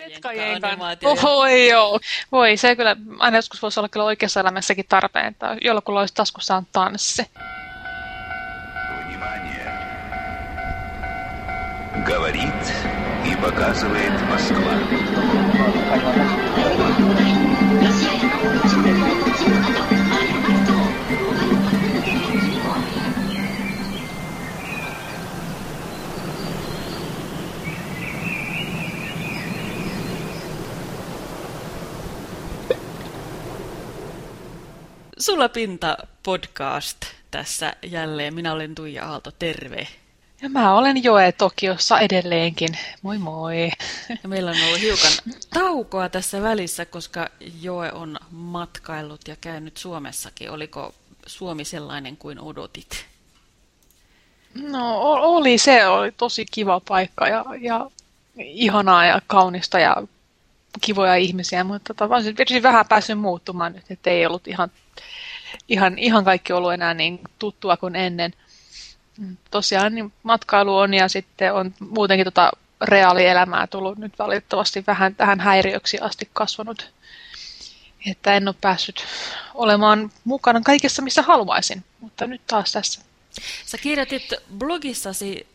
Petkajenkan. Oho, joo. Voi, se kyllä, aina joskus voisi olla kyllä oikeassa elämässäkin tarpeen, että jollakulla olisi taskussaan tanssi. Говорит и показывает Москва. Sulla Pinta podcast tässä jälleen. Minä olen Tuija Aalto, terve. Ja mä olen Joe Tokiossa edelleenkin. Moi moi. Ja meillä on ollut hiukan taukoa tässä välissä, koska Joe on matkaillut ja käynyt Suomessakin. Oliko Suomi sellainen kuin odotit? No oli se, oli tosi kiva paikka ja, ja ihanaa ja kaunista ja kivoja ihmisiä, mutta tota, olisin vähän päässyt muuttumaan nyt, että ei ollut ihan ihan, ihan kaikki ollut enää niin tuttua kuin ennen. Tosiaan niin matkailu on ja sitten on muutenkin tota reaalielämää tullut nyt valitettavasti vähän tähän häiriöksi asti kasvanut. Että en ole päässyt olemaan mukana kaikessa, missä haluaisin, mutta nyt taas tässä. Sä kirjoitit blogissasi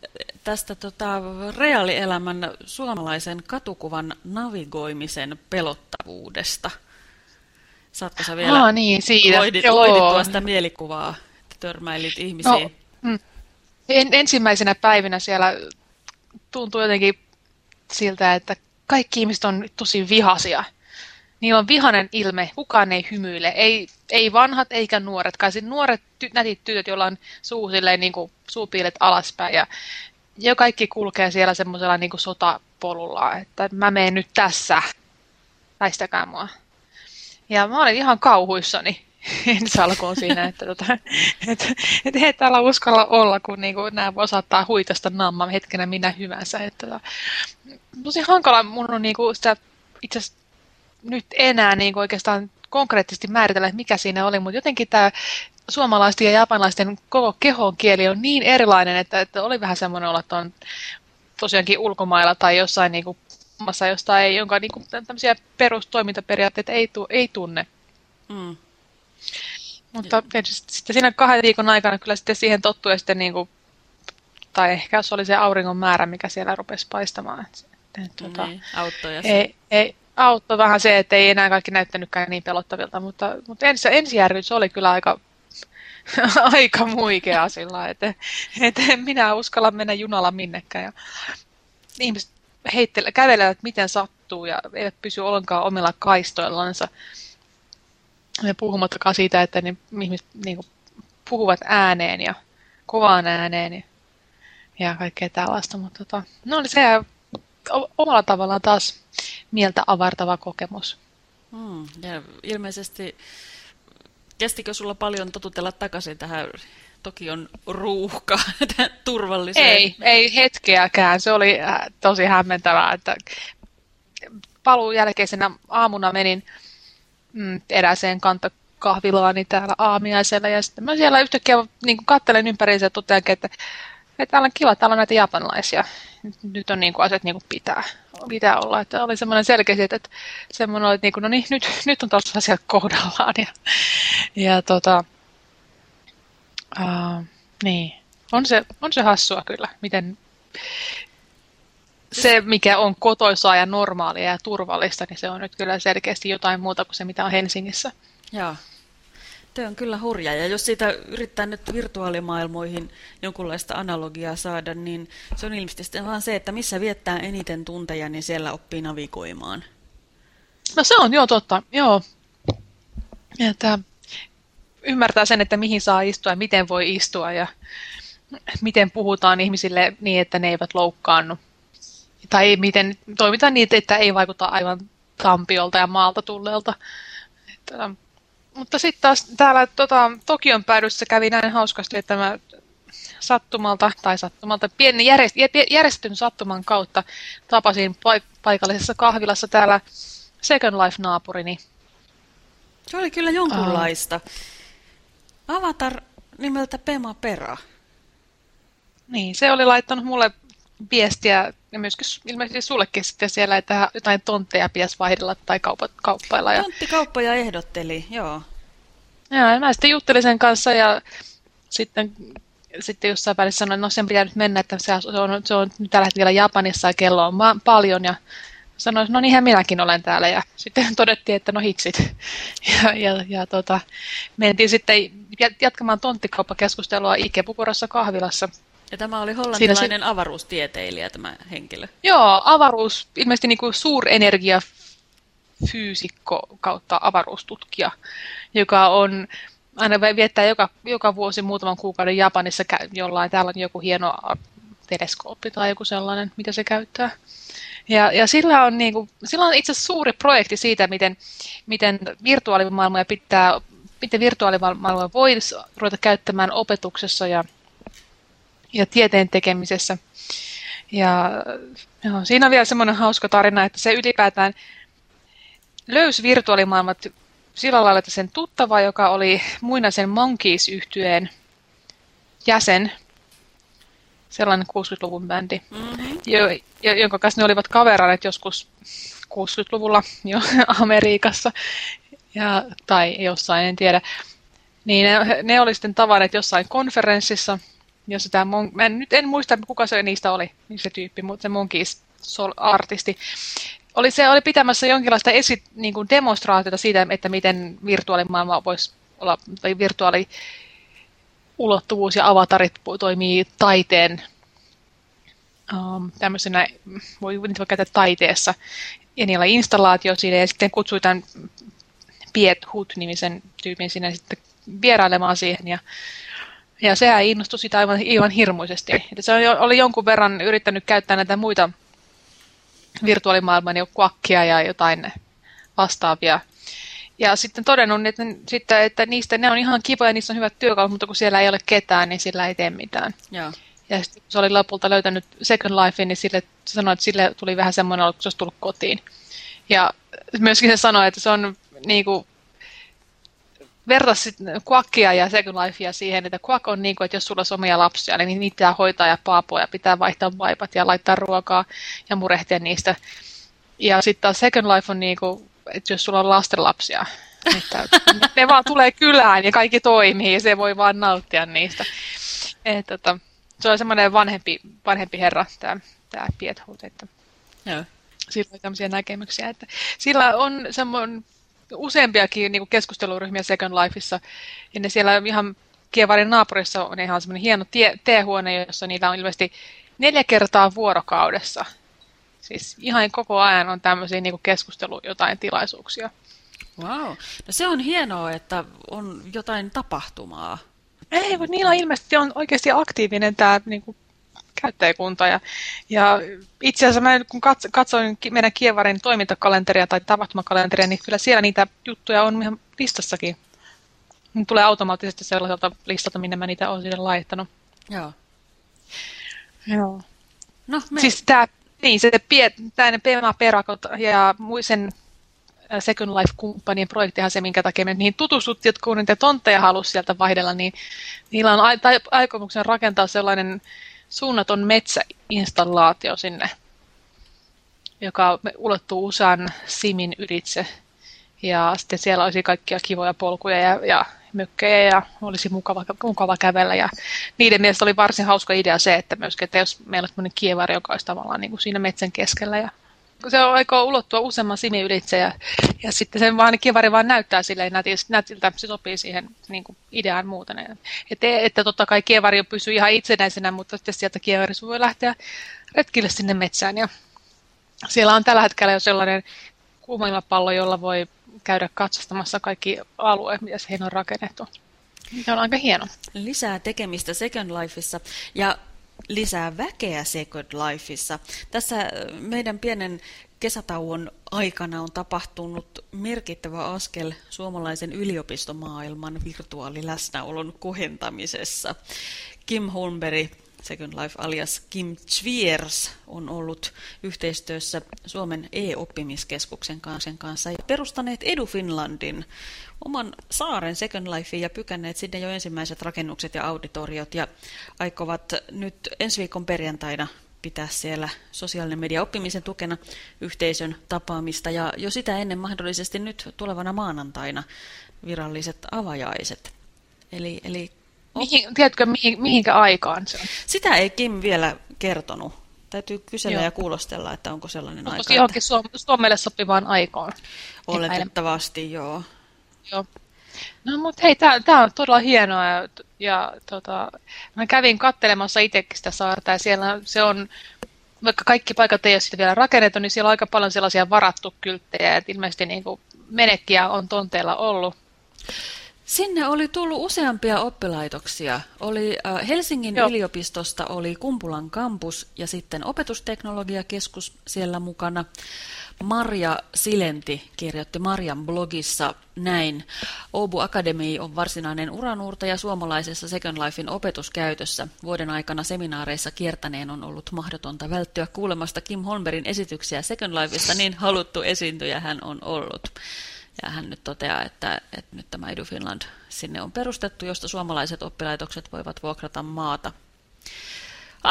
tästä tota, reaalielämän suomalaisen katukuvan navigoimisen pelottavuudesta – Saatko sä vielä Aa, niin, siitä. Loidit, loidittua sitä mielikuvaa, että törmäilit ihmisiin? No, mm. en, ensimmäisenä päivinä siellä tuntuu jotenkin siltä, että kaikki ihmiset on tosi vihasia. Niillä on vihanen ilme, kukaan ei hymyile, ei, ei vanhat eikä nuoret. Kai nuoret ty, nätit tytöt, joilla on suu silleen, niin kuin, suupiilet alaspäin ja, ja kaikki kulkee siellä semmoisella niin sotapolulla, että mä menen nyt tässä, väistäkää mua. Ja mä olin ihan kauhuissani ensi alkuun siinä, että, tota, että, että he täällä uskalla olla, kun niin kuin, nämä voi saattaa huitasta namma hetkenä minä hyvänsä. Että, tota, tosi hankala mun on niin kuin, sitä itse nyt enää niin kuin oikeastaan konkreettisesti määritellä, että mikä siinä oli, mutta jotenkin tämä suomalaisten ja japanilaisten koko kehon kieli on niin erilainen, että, että oli vähän semmoinen olla, että tosiaankin ulkomailla tai jossain niin kuin maassa jostain, jonka niin kuin, tämmöisiä perustoimintaperiaatteita ei, tu, ei tunne. Mm. Mutta sitten siinä kahden viikon aikana kyllä sitten siihen tottui ja sitten niin kuin, tai ehkä se oli se auringon määrä, mikä siellä rupesi paistamaan. Että, tuota, niin, auttoi ei, ei, auttoi vähän se, että ei enää kaikki näyttänytkään niin pelottavilta, mutta, mutta ensi, ensijärjytys oli kyllä aika, aika muikea sillä että, että minä uskalla mennä junalla minnekään. Ja ihmiset heittele, kävelevät miten sattuu ja eivät pysy ollenkaan omilla kaistoillansa. Ja puhumattakaan siitä, että ne ihmiset niin kuin, puhuvat ääneen ja kovaan ääneen ja, ja kaikkea tällaista. Mutta tota, no oli se omalla tavallaan taas mieltä avartava kokemus. Hmm, ja ilmeisesti kestikö sulla paljon totutella takaisin tähän Tokion ruuhka turvalliseen? Ei, ei hetkeäkään. Se oli äh, tosi hämmentävää, että paluun jälkeisenä aamuna menin mm, eräseen kantakahvilaani täällä aamiaisella ja sitten mä siellä yhtäkkiä niin kattelen ympäriinsä ja toteankin, että, että täällä on kiva, täällä on näitä japanilaisia. Nyt on niin kuin asiat niin kuin pitää, pitää olla. Että oli semmoinen selkeä, että, että semmoinen oli, että niin kuin, no niin, nyt, nyt on taas asiat kohdallaan. Ja, ja tota, Uh, niin. On se, on se hassua kyllä, miten se, mikä on kotoisaa ja normaalia ja turvallista, niin se on nyt kyllä selkeästi jotain muuta kuin se, mitä on Helsingissä. Joo. Tuo on kyllä hurja. Ja jos siitä yrittää nyt virtuaalimaailmoihin jonkunlaista analogiaa saada, niin se on ilmeisesti vaan se, että missä viettää eniten tunteja, niin siellä oppii navigoimaan. No se on, joo totta. Joo. Että ymmärtää sen, että mihin saa istua ja miten voi istua ja miten puhutaan ihmisille niin, että ne eivät loukkaannu. Tai miten toimitaan niin, että ei vaikuta aivan tampiolta ja maalta tulleelta. Että, mutta sitten taas täällä tota, Tokion päädyssä kävi näin hauskasti, että mä sattumalta tai sattumalta pieni järjest, järjestetyn sattuman kautta tapasin paik- paikallisessa kahvilassa täällä Second Life-naapurini. Se oli kyllä jonkunlaista. Uh, Avatar nimeltä Pema Pera. Niin, se oli laittanut mulle viestiä, ja myöskin ilmeisesti sullekin sitten siellä, että jotain tontteja pitäisi vaihdella tai kaupa, kauppailla. Ja... Tonttikauppoja ehdotteli, joo. Joo, mä sitten juttelin sen kanssa ja sitten, sitten jossain välissä sanoin, että no sen pitää nyt mennä, että se on, se on tällä hetkellä Japanissa ja kello on paljon ja sanoin, no niinhän minäkin olen täällä ja sitten todettiin, että no hitsit. Ja, ja, ja tota, mentiin sitten jatkamaan tonttikauppakeskustelua Ikebukorossa kahvilassa. Ja tämä oli hollantilainen se... avaruustieteilijä tämä henkilö. Joo, avaruus, ilmeisesti niin kuin suurenergia fyysikko kautta avaruustutkija, joka on aina viettää joka, joka vuosi muutaman kuukauden Japanissa jollain. Täällä on joku hieno teleskooppi tai joku sellainen, mitä se käyttää. Ja, ja sillä, on niinku, sillä on itse asiassa suuri projekti siitä, miten, miten virtuaalimaailmoja pitää, miten virtuaalimaailmoja voisi ruveta käyttämään opetuksessa ja, ja tieteen tekemisessä. Ja joo, siinä on vielä semmoinen hauska tarina, että se ylipäätään löysi virtuaalimaailmat sillä lailla, että sen tuttava, joka oli muinaisen Monkeys-yhtyeen jäsen, sellainen 60-luvun bändi, mm-hmm. jo, jo, jonka kanssa ne olivat kaveraneet joskus 60-luvulla jo Amerikassa ja, tai jossain, en tiedä. Niin ne, ne oli sitten tavanneet jossain konferenssissa, jossa tämä, Mon- mä en, nyt en muista kuka se niistä oli, niin se tyyppi, mutta se Monkeys artisti oli, se oli pitämässä jonkinlaista esi, niin kuin demonstraatiota siitä, että miten virtuaalimaailma voisi olla, tai virtuaali ulottuvuus ja avatarit toimii taiteen um, voi, niitä voi käyttää taiteessa, ja niillä oli installaatio siinä, ja sitten kutsui tämän Piet Hut-nimisen tyypin sinne sitten vierailemaan siihen, ja, ja sehän innostui sitä aivan, aivan hirmuisesti. Että se oli jonkun verran yrittänyt käyttää näitä muita virtuaalimaailman jo kuakkia ja jotain vastaavia. Ja sitten todennut, että, sitten, että niistä ne on ihan kivoja, niissä on hyvät työkalut, mutta kun siellä ei ole ketään, niin sillä ei tee mitään. Joo. Ja sitten kun se oli lopulta löytänyt Second Life, niin sille sanoi, että sille tuli vähän semmoinen että se olisi tullut kotiin. Ja myöskin se sanoi, että se on niin kuin, vertasi Quackia ja Second Lifea siihen, että Quack on niin kuin, että jos sulla on omia lapsia, niin niitä pitää hoitaa ja paapoa ja pitää vaihtaa vaipat ja laittaa ruokaa ja murehtia niistä. Ja sitten taas Second Life on niin kuin, että jos sulla on lastenlapsia, että ne vaan tulee kylään ja kaikki toimii ja se voi vaan nauttia niistä. Et, tota, se on semmoinen vanhempi, vanhempi herra, tämä, tämä Piethut, että Joo. sillä on tämmöisiä näkemyksiä. Että sillä on semmoinen useampiakin niin keskusteluryhmiä Second Lifeissa, ja ne siellä ihan Kievarin naapurissa on ihan semmoinen hieno tie, teehuone, jossa niillä on ilmeisesti neljä kertaa vuorokaudessa. Siis ihan koko ajan on tämmöisiä niin keskustelu jotain tilaisuuksia. Wow. No se on hienoa, että on jotain tapahtumaa. Ei, mutta niillä ilmeisesti on oikeasti aktiivinen tämä niin kuin, käyttäjäkunta. Ja, ja itse asiassa mä, kun katsoin meidän Kievarin toimintakalenteria tai tapahtumakalenteria, niin kyllä siellä niitä juttuja on ihan listassakin. Ne tulee automaattisesti sellaiselta listalta, minne mä niitä olen sinne laittanut. Joo. Joo. No, me... Siis tämä, niin, se pie, tämä Pema Perakot ja muisen Second Life-kumppanien projektihan se, minkä takia me niihin tutustuttiin, kun niitä tontteja halusi sieltä vaihdella, niin niillä on aikomuksen rakentaa sellainen suunnaton metsäinstallaatio sinne, joka ulottuu usean simin ylitse. Ja sitten siellä olisi kaikkia kivoja polkuja ja, ja mökkejä ja olisi mukava, mukava kävellä. Ja niiden mielestä oli varsin hauska idea se, että myöskin, että jos meillä sellainen kievari, joka olisi tavallaan niin kuin siinä metsän keskellä ja se on aikoo ulottua useamman simi ylitse ja, ja sitten sen vaan kivari vaan näyttää silleen nätiltä, se sopii siihen niin kuin ideaan muuten. Että, että totta kai kievari pysyy ihan itsenäisenä, mutta sitten sieltä kievarissa voi lähteä retkille sinne metsään. Ja siellä on tällä hetkellä jo sellainen kuumailmapallo, jolla voi käydä katsastamassa kaikki alueet, mitä siihen on rakennettu. Se on aika hieno. Lisää tekemistä Second Lifeissa. Ja lisää väkeä Second Lifeissa. Tässä meidän pienen kesätauon aikana on tapahtunut merkittävä askel suomalaisen yliopistomaailman virtuaaliläsnäolon kohentamisessa. Kim Holmberg Second Life alias Kim Zwiers on ollut yhteistyössä Suomen e-oppimiskeskuksen kanssa ja perustaneet Edu Finlandin oman saaren Second Lifein ja pykänneet sinne jo ensimmäiset rakennukset ja auditoriot ja aikovat nyt ensi viikon perjantaina pitää siellä sosiaalinen media oppimisen tukena yhteisön tapaamista ja jo sitä ennen mahdollisesti nyt tulevana maanantaina viralliset avajaiset. Eli, eli Mihin, tiedätkö, mihin, mihinkä aikaan se on? Sitä ei Kim vielä kertonut. Täytyy kysellä Joo. ja kuulostella, että onko sellainen onko aika. johonkin että... Suomelle sopivaan aikaan? Oletettavasti, joo. Joo. No mutta hei, tämä on todella hienoa ja, ja tota, mä kävin kattelemassa itsekin sitä saarta ja siellä se on, vaikka kaikki paikat ei ole sitä vielä rakennettu, niin siellä on aika paljon sellaisia varattu kylttejä, että ilmeisesti niin kuin menekkiä on tonteella ollut. Sinne oli tullut useampia oppilaitoksia. Oli äh, Helsingin Joo. yliopistosta oli Kumpulan kampus ja sitten opetusteknologiakeskus siellä mukana. Marja Silenti kirjoitti Marjan blogissa näin. Obu Academy on varsinainen uranuurtaja suomalaisessa Second Lifein opetuskäytössä. Vuoden aikana seminaareissa kiertäneen on ollut mahdotonta välttyä kuulemasta Kim Holmberin esityksiä Second Lifeista, niin haluttu esiintyjä hän on ollut. Ja hän nyt toteaa, että, että nyt tämä Edu Finland sinne on perustettu, josta suomalaiset oppilaitokset voivat vuokrata maata.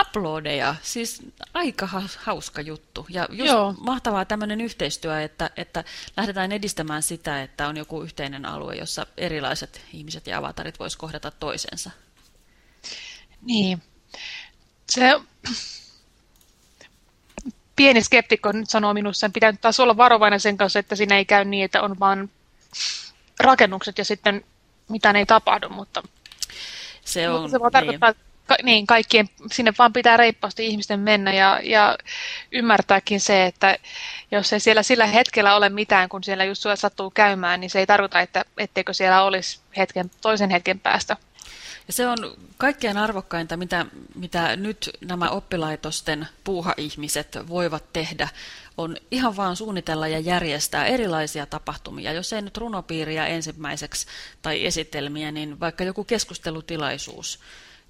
Uploadeja, siis aika hauska juttu. Ja just Joo. mahtavaa tämmöinen yhteistyö, että, että lähdetään edistämään sitä, että on joku yhteinen alue, jossa erilaiset ihmiset ja avatarit voisivat kohdata toisensa. Niin. Se pieni skeptikko nyt sanoo minussa, että pitää taas olla varovainen sen kanssa, että siinä ei käy niin, että on vain rakennukset ja sitten mitään ei tapahdu, mutta se, on, se vaan tarkoittaa, niin. Ka, niin, kaikkien, sinne vaan pitää reippaasti ihmisten mennä ja, ja ymmärtääkin se, että jos ei siellä sillä hetkellä ole mitään, kun siellä just sattuu käymään, niin se ei tarkoita, että etteikö siellä olisi hetken, toisen hetken päästä ja se on kaikkein arvokkainta, mitä, mitä nyt nämä oppilaitosten puuha-ihmiset voivat tehdä, on ihan vaan suunnitella ja järjestää erilaisia tapahtumia. Jos ei nyt runopiiriä ensimmäiseksi tai esitelmiä, niin vaikka joku keskustelutilaisuus.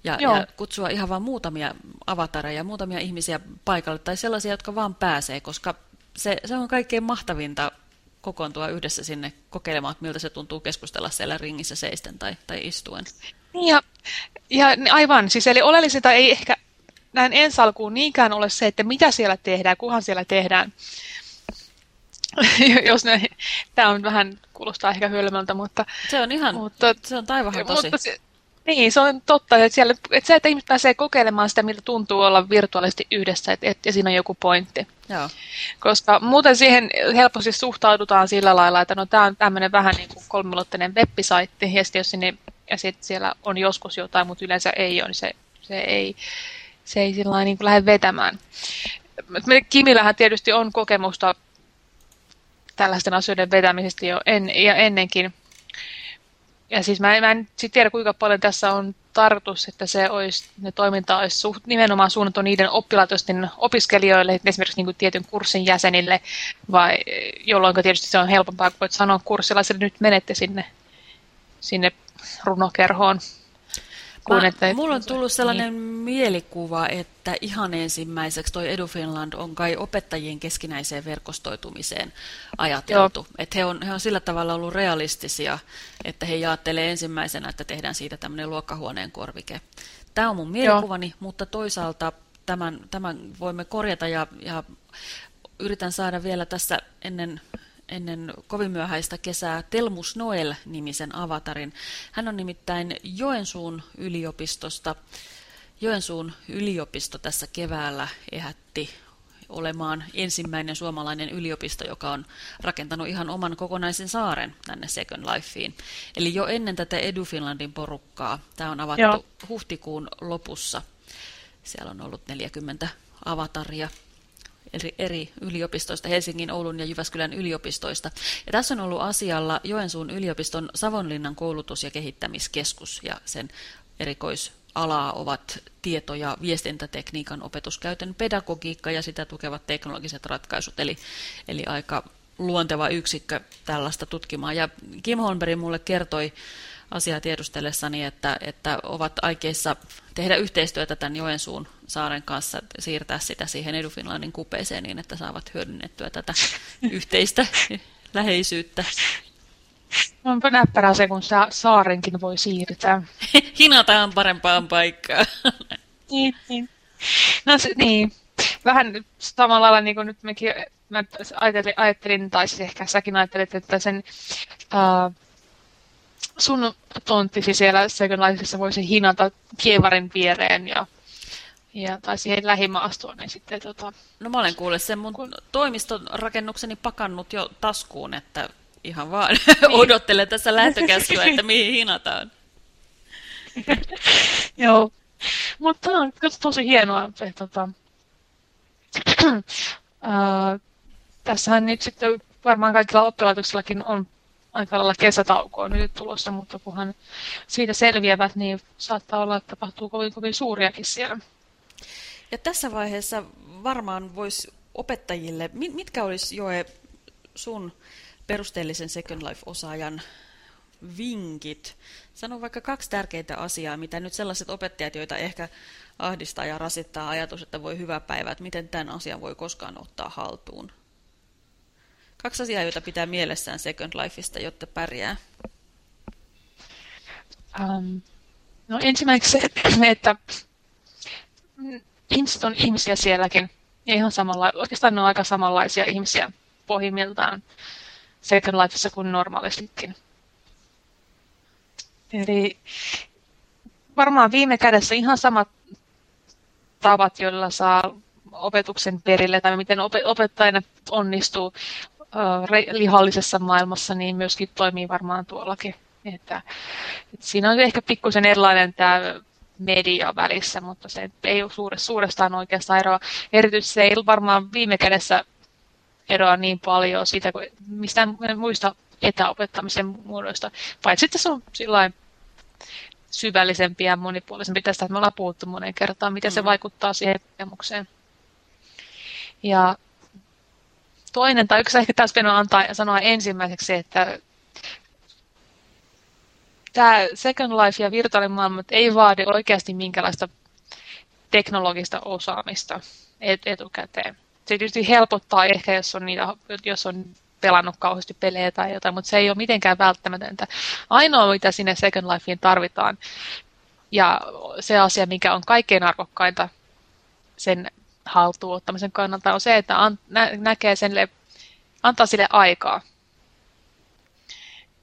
Ja, ja kutsua ihan vain muutamia avatareja, muutamia ihmisiä paikalle tai sellaisia, jotka vaan pääsee, koska se, se on kaikkein mahtavinta kokoontua yhdessä sinne kokeilemaan, miltä se tuntuu keskustella siellä ringissä seisten tai, tai istuen. Niin ja, ja aivan, siis eli oleellisinta ei ehkä näin ensi alkuun niinkään ole se, että mitä siellä tehdään, kuhan siellä tehdään. Jos ne, tämä on vähän, kuulostaa ehkä hölmöltä, mutta... Se on ihan, mutta, se on taivahan tosi. Mutta se, niin, se on totta, että, siellä, että se, että ihmiset pääsee kokeilemaan sitä, miltä tuntuu olla virtuaalisesti yhdessä, että, että, ja siinä on joku pointti. Joo. Koska muuten siihen helposti suhtaudutaan sillä lailla, että no tämä on tämmöinen vähän niin kuin kolmilottinen web-saitti, ja sitten jos sinne ja sitten siellä on joskus jotain, mutta yleensä ei ole, niin se, se ei, se ei sillä niin lähde vetämään. Kimillähän tietysti on kokemusta tällaisten asioiden vetämisestä jo en, ja ennenkin. Ja siis mä en, mä en sit tiedä, kuinka paljon tässä on tarkoitus, että se olisi, ne toiminta olisi suht, nimenomaan suunnattu niiden oppilaitosten opiskelijoille, esimerkiksi niin tietyn kurssin jäsenille, vai jolloin tietysti se on helpompaa, kun voit sanoa kurssilaisille, nyt menette sinne, sinne runokerhoon. Kuin Mä, että, mulla on tullut sellainen niin. mielikuva, että ihan ensimmäiseksi toi Edu Finland on kai opettajien keskinäiseen verkostoitumiseen ajateltu. Että he on, he on sillä tavalla ollut realistisia, että he jaattelee ensimmäisenä, että tehdään siitä tämmöinen luokkahuoneen korvike. Tämä on mun mielikuvani, Joo. mutta toisaalta tämän, tämän voimme korjata ja, ja yritän saada vielä tässä ennen ennen kovin myöhäistä kesää Telmus Noel-nimisen avatarin. Hän on nimittäin Joensuun yliopistosta. Joensuun yliopisto tässä keväällä ehätti olemaan ensimmäinen suomalainen yliopisto, joka on rakentanut ihan oman kokonaisen saaren tänne Second Lifeen. Eli jo ennen tätä Edu Finlandin porukkaa, tämä on avattu Joo. huhtikuun lopussa. Siellä on ollut 40 avataria eri, eri yliopistoista, Helsingin, Oulun ja Jyväskylän yliopistoista. Ja tässä on ollut asialla Joensuun yliopiston Savonlinnan koulutus- ja kehittämiskeskus ja sen erikoisalaa ovat tieto- ja viestintätekniikan opetuskäytön pedagogiikka ja sitä tukevat teknologiset ratkaisut, eli, eli aika luonteva yksikkö tällaista tutkimaan. Ja Kim Holmberg mulle kertoi asiaa tiedustellessani, että, että ovat aikeissa tehdä yhteistyötä tämän Joensuun saaren kanssa, siirtää sitä siihen Edufinlandin kupeeseen niin, että saavat hyödynnettyä tätä yhteistä läheisyyttä. Onpa näppärää se, kun sa saarenkin voi siirtää. Hinataan parempaan paikkaan. niin, niin. No se, niin. vähän samalla lailla niin kuin nyt mekin mä ajattelin, ajattelin, tai siis ehkä säkin ajattelit, että sen uh, sun tonttisi siellä Second Lifeissa voisi hinata kievarin viereen ja, ja tai siihen lähimaastoon. Niin sitten, tota... No mä olen kuullut sen mun kun... toimiston rakennukseni pakannut jo taskuun, että ihan vaan niin. odottelen tässä lähtökäskyä, että mihin hinataan. Joo, mutta on tosi hienoa. Että, tota, äh, tässähän nyt sitten varmaan kaikilla oppilaitoksillakin on aika lailla kesätaukoa nyt tulossa, mutta kunhan siitä selviävät, niin saattaa olla, että tapahtuu kovin, kovin suuriakin siellä. Ja tässä vaiheessa varmaan voisi opettajille, mitkä olisi Joe sun perusteellisen Second Life-osaajan vinkit? Sano vaikka kaksi tärkeintä asiaa, mitä nyt sellaiset opettajat, joita ehkä ahdistaa ja rasittaa ajatus, että voi hyvä päivä, että miten tämän asian voi koskaan ottaa haltuun. Kaksi asiaa, joita pitää mielessään Second Lifeista, jotta pärjää. Um, no ensimmäiseksi se, että ihmiset on ihmisiä sielläkin. Ja ihan samalla, oikeastaan ne on aika samanlaisia ihmisiä pohjimmiltaan Second Lifeissa kuin normaalistikin. Eli varmaan viime kädessä ihan samat tavat, joilla saa opetuksen perille tai miten opettajana onnistuu lihallisessa maailmassa, niin myöskin toimii varmaan tuollakin. Että, että siinä on ehkä pikkusen erilainen tämä media välissä, mutta se ei ole suure, suurestaan oikeastaan eroa. Erityisesti se ei varmaan viime kädessä eroa niin paljon siitä kuin mistään muista etäopettamisen muodoista, paitsi sitten se on sillain syvällisempi ja monipuolisempi. Tästä me ollaan puhuttu monen kertaan, miten mm. se vaikuttaa siihen kokemukseen. Ja toinen, tai yksi ehkä tässä pitäisi antaa ja sanoa ensimmäiseksi, että tämä Second Life ja virtuaalimaailmat ei vaadi oikeasti minkälaista teknologista osaamista etukäteen. Se tietysti helpottaa ehkä, jos on, niitä, jos on pelannut kauheasti pelejä tai jotain, mutta se ei ole mitenkään välttämätöntä. Ainoa, mitä sinne Second Lifeen tarvitaan, ja se asia, mikä on kaikkein arvokkainta sen haltuunottamisen kannalta, on se, että an, nä, näkee sen, antaa sille aikaa.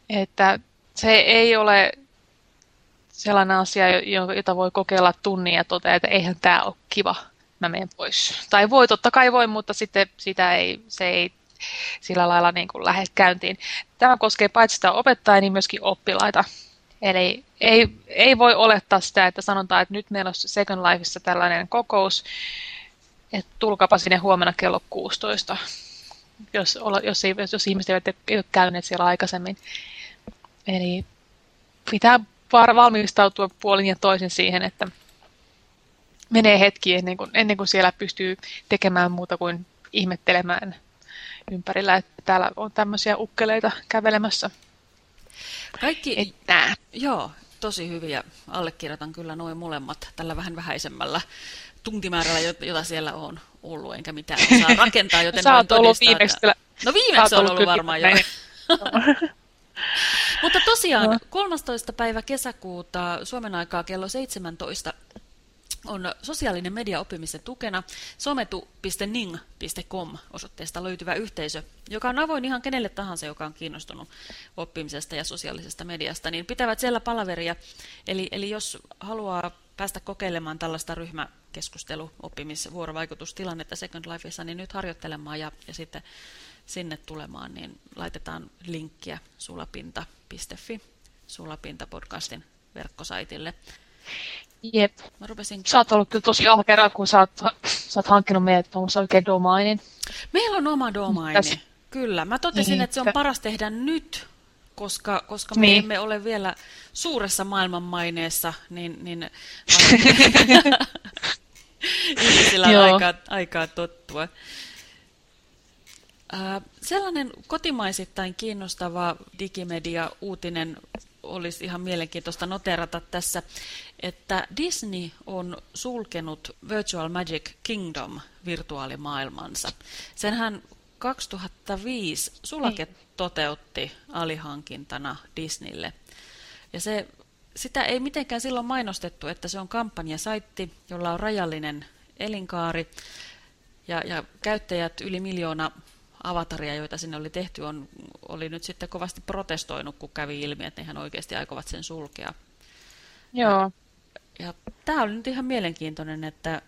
Että se ei ole sellainen asia, jota voi kokeilla tunnin ja toteaa, että eihän tämä ole kiva, mä menen pois. Tai voi, totta kai voi, mutta sitten sitä ei, se ei sillä lailla niin kuin lähde käyntiin. Tämä koskee paitsi sitä opettajaa, niin myöskin oppilaita. Eli ei, ei voi olettaa sitä, että sanotaan, että nyt meillä on Second Lifeissa tällainen kokous, että tulkapa sinne huomenna kello 16, jos, jos, ei, jos ihmiset eivät ole käyneet siellä aikaisemmin. Eli pitää valmistautua puolin ja toisin siihen, että menee hetki ennen kuin, ennen kuin siellä pystyy tekemään muuta kuin ihmettelemään ympärillä, että täällä on tämmöisiä ukkeleita kävelemässä. Kaikki, että... joo, tosi hyviä. Allekirjoitan kyllä noin molemmat tällä vähän vähäisemmällä tuntimäärällä, jota siellä on ollut, enkä mitään osaa rakentaa, joten Sä oot ollut viimeksi. Että... No viimeksi on ollut varmaan jo. Mutta tosiaan, no. 13. päivä kesäkuuta Suomen aikaa kello 17 on sosiaalinen media oppimisen tukena sometu.ning.com osoitteesta löytyvä yhteisö, joka on avoin ihan kenelle tahansa, joka on kiinnostunut oppimisesta ja sosiaalisesta mediasta, niin pitävät siellä palaveria. Eli, eli jos haluaa päästä kokeilemaan tällaista ryhmäkeskustelu, oppimis- vuorovaikutustilannetta Second Lifeissa, niin nyt harjoittelemaan ja, ja sitten sinne tulemaan, niin laitetaan linkkiä sulapinta.fi Sulapinta-podcastin verkkosaitille. Jep. Mä rupesin... Sä oot ollut kyllä tosi ahkera, kun sä oot, sä oot hankkinut meidät tuollaisen oikein domainin. Meillä on oma domaini, Täs... kyllä. Mä totesin, että se on paras tehdä nyt, koska, koska me niin. emme ole vielä suuressa maailmanmaineessa, niin, niin ihmisillä on aikaa, aikaa tottua. Sellainen kotimaisittain kiinnostava digimedia-uutinen olisi ihan mielenkiintoista noterata tässä, että Disney on sulkenut Virtual Magic Kingdom virtuaalimaailmansa. Senhän 2005 sulake niin. toteutti alihankintana Disneylle. Ja se, sitä ei mitenkään silloin mainostettu, että se on kampanjasaitti, jolla on rajallinen elinkaari. Ja, ja käyttäjät yli miljoona avataria, joita sinne oli tehty, on, oli nyt sitten kovasti protestoinut, kun kävi ilmi, että ne ihan oikeasti aikovat sen sulkea. Joo. Ja, ja tämä oli nyt ihan mielenkiintoinen, että,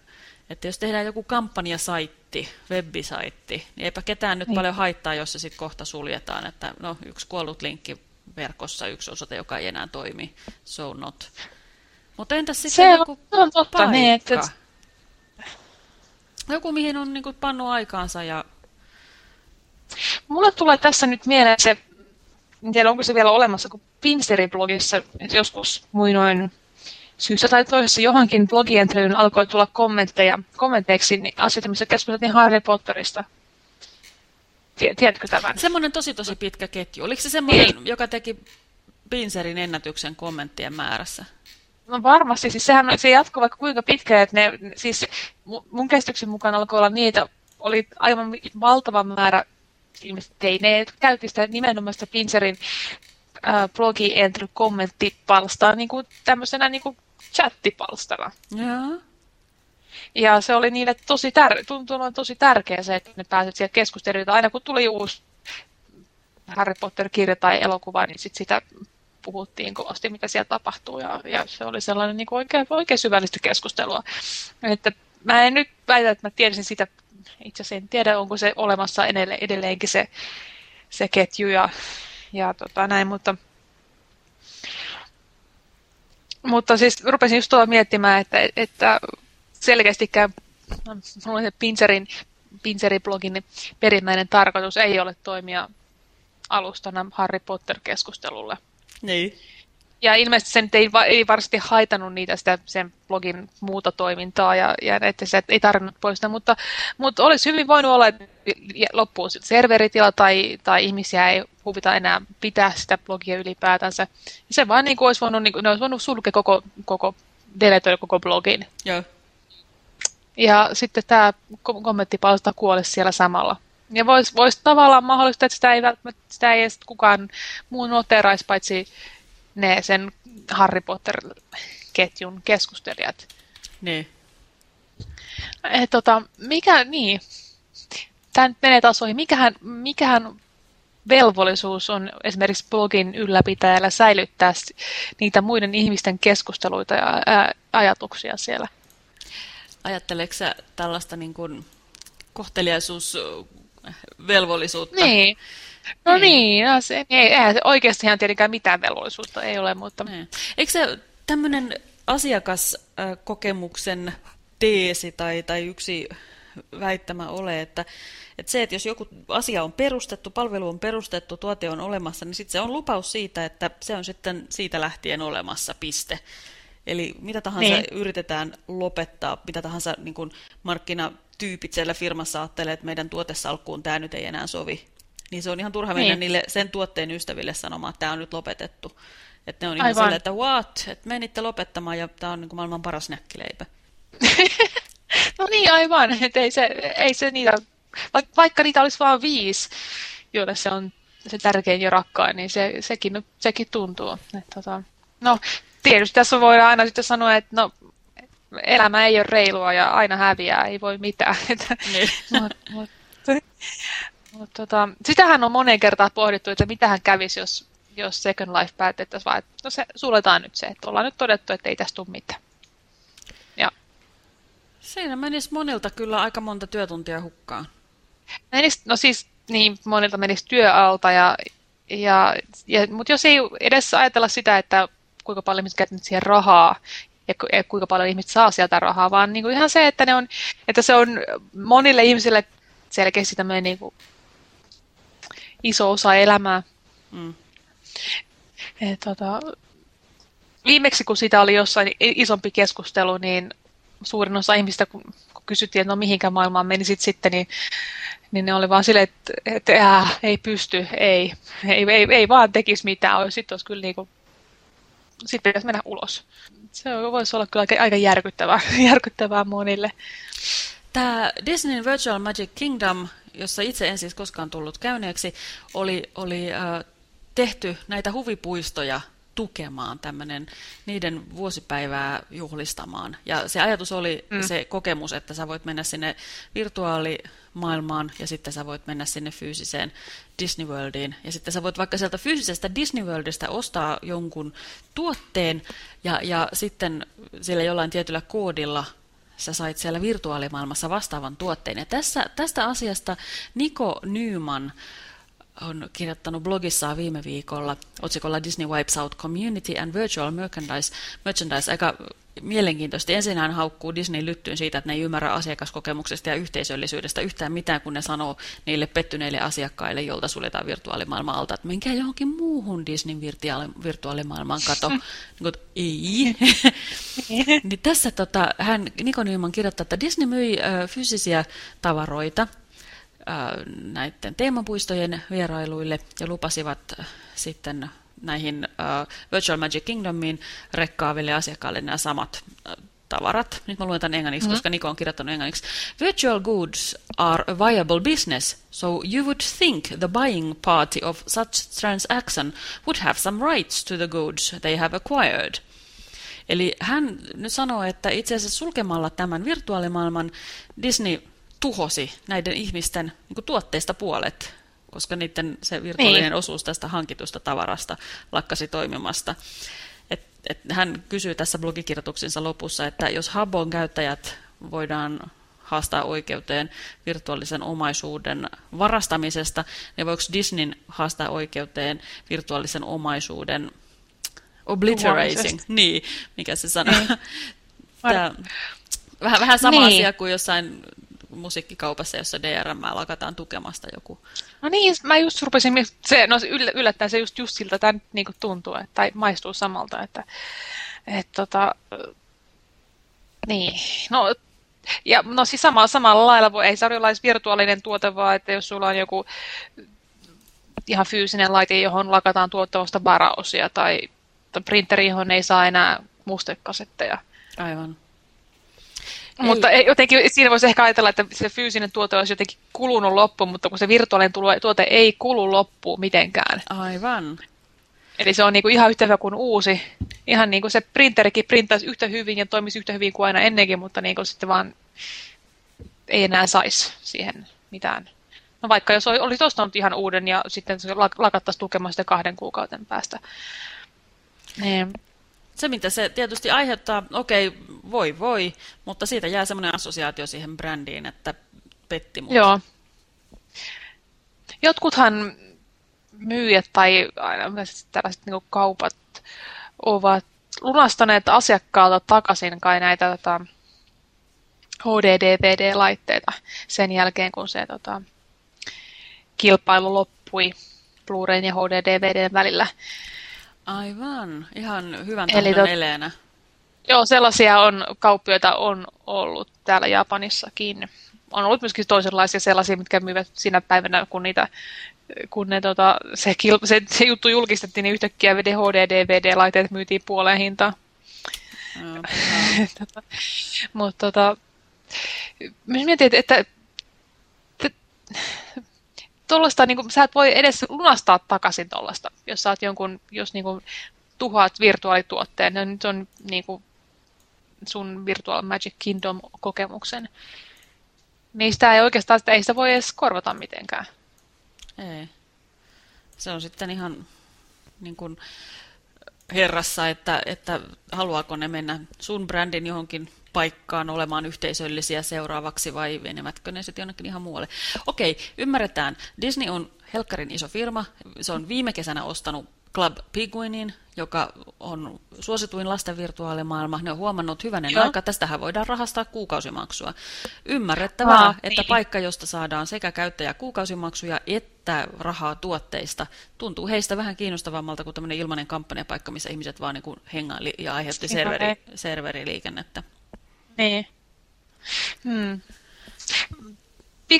että jos tehdään joku kampanjasaitti, webbisaitti, niin eipä ketään nyt niin. paljon haittaa, jos se sitten kohta suljetaan, että no yksi kuollut linkki verkossa, yksi osoite, joka ei enää toimi, so not. Mutta entäs sitten se joku on, on totta, paikka? Niin, että... Joku, mihin on niin kuin, pannut aikaansa ja Mulle tulee tässä nyt mieleen se, en tiedä onko se vielä olemassa, kun Pinsterin blogissa joskus muinoin syystä tai toisessa johonkin blogientryyn alkoi tulla kommentteja, kommentteiksi niin asioita, missä keskusteltiin Harry Potterista. Tiedätkö tämän? Semmoinen tosi tosi pitkä ketju. Oliko se semmoinen, Ei. joka teki Pinserin ennätyksen kommenttien määrässä? No varmasti, siis sehän se jatkuu vaikka kuinka pitkään, että ne, siis mun käsityksen mukaan alkoi olla niitä, oli aivan valtava määrä ilmeisesti ei ne käytti sitä nimenomaan sitä Pinserin blogi entry kommenttipalstaa niin kuin tämmöisenä niin kuin chattipalstana. Ja. Ja se oli niille tosi, tär- tuntui tosi tärkeä se, että ne pääsivät siellä keskustelemaan. Aina kun tuli uusi Harry Potter-kirja tai elokuva, niin sit sitä puhuttiin kovasti, mitä siellä tapahtuu. Ja, ja se oli sellainen niin oikein, oikein syvällistä keskustelua. Että mä en nyt väitä, että mä tiedäisin sitä itse asiassa en tiedä, onko se olemassa edelleenkin se, se ketju ja, ja tota näin, mutta, mutta siis rupesin just tuolla miettimään, että, että selkeästikään Pinserin, Pinserin blogin perimmäinen tarkoitus ei ole toimia alustana Harry Potter-keskustelulle. Niin. Ja ilmeisesti se ei, ei varsinaisesti haitanut niitä sitä, sen blogin muuta toimintaa ja, ja että se ei tarvinnut poistaa, mutta, mutta olisi hyvin voinut olla, että loppuu serveritila tai, tai ihmisiä ei huvita enää pitää sitä blogia ylipäätänsä. Se vaan niin kuin olisi voinut, niin kuin, ne olisi voinut sulkea koko, koko deletoida koko blogin. Joo. Ja sitten tämä kommenttipalsta kuolisi siellä samalla. Ja voisi vois tavallaan mahdollista, että sitä ei, sitä ei edes kukaan muu noteraisi, paitsi ne sen Harry Potter-ketjun keskustelijat. Niin. Et, tota, mikä, niin, tämä menee tasoihin. Mikähän, mikähän velvollisuus on esimerkiksi blogin ylläpitäjällä säilyttää niitä muiden ihmisten keskusteluita ja ää, ajatuksia siellä? Ajatteleeko tällaista niin kuin kohteliaisuusvelvollisuutta? Niin. No niin, niin no se, ei, eihän se oikeastihan tietenkään mitään velvollisuutta ei ole, mutta... Niin. Eikö se tämmöinen asiakaskokemuksen teesi tai, tai yksi väittämä ole, että, että se, että jos joku asia on perustettu, palvelu on perustettu, tuote on olemassa, niin sitten se on lupaus siitä, että se on sitten siitä lähtien olemassa, piste. Eli mitä tahansa niin. yritetään lopettaa, mitä tahansa niin kuin markkinatyypit siellä firmassa ajattelee, että meidän tuotesalkkuun tämä nyt ei enää sovi, niin se on ihan turha mennä niin. niille sen tuotteen ystäville sanomaan, että tämä on nyt lopetettu. Että ne on ihan Aivan. silleen, että what, että menitte lopettamaan ja tämä on niin kuin maailman paras näkkileipä. no niin, aivan. Että ei se, ei se niitä, vaikka niitä olisi vain viisi, joille se on se tärkein ja rakkain, niin se, sekin, sekin tuntuu. Että, tota, no, tietysti tässä voidaan aina sitten sanoa, että no, elämä ei ole reilua ja aina häviää, ei voi mitään. Niin. mut, mut, mutta tota, sitähän on moneen kertaan pohdittu, että mitä hän kävisi, jos, jos Second Life päätettäisiin, vaan että no se, suljetaan nyt se, että ollaan nyt todettu, että ei tästä tule mitään. Ja. Siinä menisi monilta kyllä aika monta työtuntia hukkaan. Menis, no siis niin, monilta menisi työalta, ja, ja, ja, mutta jos ei edes ajatella sitä, että kuinka paljon ihmiset käyttävät siihen rahaa, ja, ja kuinka paljon ihmiset saa sieltä rahaa, vaan niin kuin ihan se, että, ne on, että se on monille ihmisille selkeästi tämmöinen niin kuin iso osa elämää. Mm. Et, tota, viimeksi kun sitä oli jossain isompi keskustelu, niin suurin osa ihmistä, kun, kun kysyttiin, että no mihinkä maailmaan menisit sitten, niin, niin ne oli vaan silleen, että, että äh, ei pysty, ei, ei, ei, ei vaan tekisi mitään, sitten olisi kyllä niin kuin, sitten pitäisi mennä ulos. Se voisi olla kyllä aika, aika järkyttävää, järkyttävää monille. Tämä Disney Virtual Magic Kingdom jossa itse en siis koskaan tullut käyneeksi, oli, oli äh, tehty näitä huvipuistoja tukemaan tämmöinen niiden vuosipäivää juhlistamaan. Ja se ajatus oli mm. se kokemus, että sä voit mennä sinne virtuaalimaailmaan ja sitten sä voit mennä sinne fyysiseen Disney Worldiin. Ja sitten sä voit vaikka sieltä fyysisestä Disney Worldista ostaa jonkun tuotteen ja, ja sitten sillä jollain tietyllä koodilla sä sait siellä virtuaalimaailmassa vastaavan tuotteen. Ja tässä, tästä asiasta Niko Nyman on kirjoittanut blogissaan viime viikolla otsikolla Disney Wipes Out Community and Virtual Merchandise, merchandise aika mielenkiintoisesti. Ensin hän haukkuu Disney lyttyyn siitä, että ne ei ymmärrä asiakaskokemuksesta ja yhteisöllisyydestä yhtään mitään, kun ne sanoo niille pettyneille asiakkaille, jolta suljetaan virtuaalimaailma alta, että menkää johonkin muuhun Disneyn virtuaalimaailmaan, kato. niin, ei. niin tässä tota, hän, Niko Nyman kirjoittaa, että Disney myi ö, fyysisiä tavaroita, näiden teemapuistojen vierailuille ja lupasivat sitten näihin Virtual Magic Kingdomiin rekkaaville asiakkaille nämä samat tavarat. Nyt mä luen tämän englanniksi, mm -hmm. koska Niko on kirjoittanut englanniksi. Virtual goods are a viable business, so you would think the buying party of such transaction would have some rights to the goods they have acquired. Eli hän nyt sanoo, että itse asiassa sulkemalla tämän virtuaalimaailman Disney tuhosi näiden ihmisten niin tuotteista puolet, koska niiden se virtuaalinen niin. osuus tästä hankitusta tavarasta lakkasi toimimasta. Et, et hän kysyy tässä blogikirjoituksensa lopussa, että jos Habon käyttäjät voidaan haastaa oikeuteen virtuaalisen omaisuuden varastamisesta, niin voiko Disneyn haastaa oikeuteen virtuaalisen omaisuuden obliterating? Niin, mikä se sanoo. Niin. Tämä, vähän, vähän sama niin. asia kuin jossain musiikkikaupassa, jossa DRM lakataan tukemasta joku. No niin, mä just rupesin, se, no yllättäen se just, just siltä tämä niin tuntuu, että, tai maistuu samalta, että et, tota, niin, no ja no siis sama, samalla lailla voi, ei se ole virtuaalinen tuote, vaan että jos sulla on joku ihan fyysinen laite, johon lakataan tuottavasta varaosia tai printeri, johon ei saa enää mustekasetteja. Aivan. Mutta ei, jotenkin siinä voisi ehkä ajatella, että se fyysinen tuote olisi jotenkin kulunut loppuun, mutta kun se virtuaalinen tuote ei kulu loppuun mitenkään. Aivan. Eli se on niinku ihan yhtä hyvä kuin uusi. Ihan niin kuin se printerikin printaisi yhtä hyvin ja toimisi yhtä hyvin kuin aina ennenkin, mutta niinku sitten vaan ei enää saisi siihen mitään. No vaikka jos olisi ostanut ihan uuden ja sitten se lakattaisi tukemaan sitä kahden kuukauden päästä. Niin se, mitä se tietysti aiheuttaa, okei, okay, voi voi, mutta siitä jää semmoinen assosiaatio siihen brändiin, että petti mut. Joo. Jotkuthan myyjät tai aina tällaiset niin kaupat ovat lunastaneet asiakkaalta takaisin kai näitä tota, HD-DVD-laitteita sen jälkeen, kun se tota, kilpailu loppui Blu-rayn ja HD-DVDn välillä. Aivan, ihan hyvän tahdon tot... eleenä. Joo, sellaisia on, kauppioita on ollut täällä Japanissakin. On ollut myöskin toisenlaisia sellaisia, mitkä myyvät siinä päivänä, kun niitä kun ne, tota, se, se, se, juttu julkistettiin, niin yhtäkkiä HD, DVD-laitteet myytiin puoleen hintaan. No, tota, Mutta tota, mietin, että, että, että tuollaista, niin kuin, sä et voi edes lunastaa takaisin tuollaista, jos sä oot jonkun, jos niin kuin, tuhoat virtuaalituotteen, niin nyt on niin kuin, sun Virtual Magic Kingdom-kokemuksen. Niin sitä ei oikeastaan, sitä ei sitä voi edes korvata mitenkään. Ei. Se on sitten ihan niin kuin herrassa, että, että haluaako ne mennä sun brändin johonkin paikkaan olemaan yhteisöllisiä seuraavaksi vai venemätkö ne sitten jonnekin ihan muualle. Okei, ymmärretään. Disney on helkkarin iso firma. Se on viime kesänä ostanut Club Penguinin, joka on suosituin lasten virtuaalimaailma. Ne on huomannut hyvänen Joo. aika. Tästähän voidaan rahastaa kuukausimaksua. Ymmärrettävää, Aa, että niin. paikka, josta saadaan sekä käyttäjä kuukausimaksuja että rahaa tuotteista, tuntuu heistä vähän kiinnostavammalta kuin tämmöinen ilmainen kampanjapaikka, missä ihmiset vaan niin hengaili ja aiheutti serveri, serveriliikennettä. Niin. Hmm.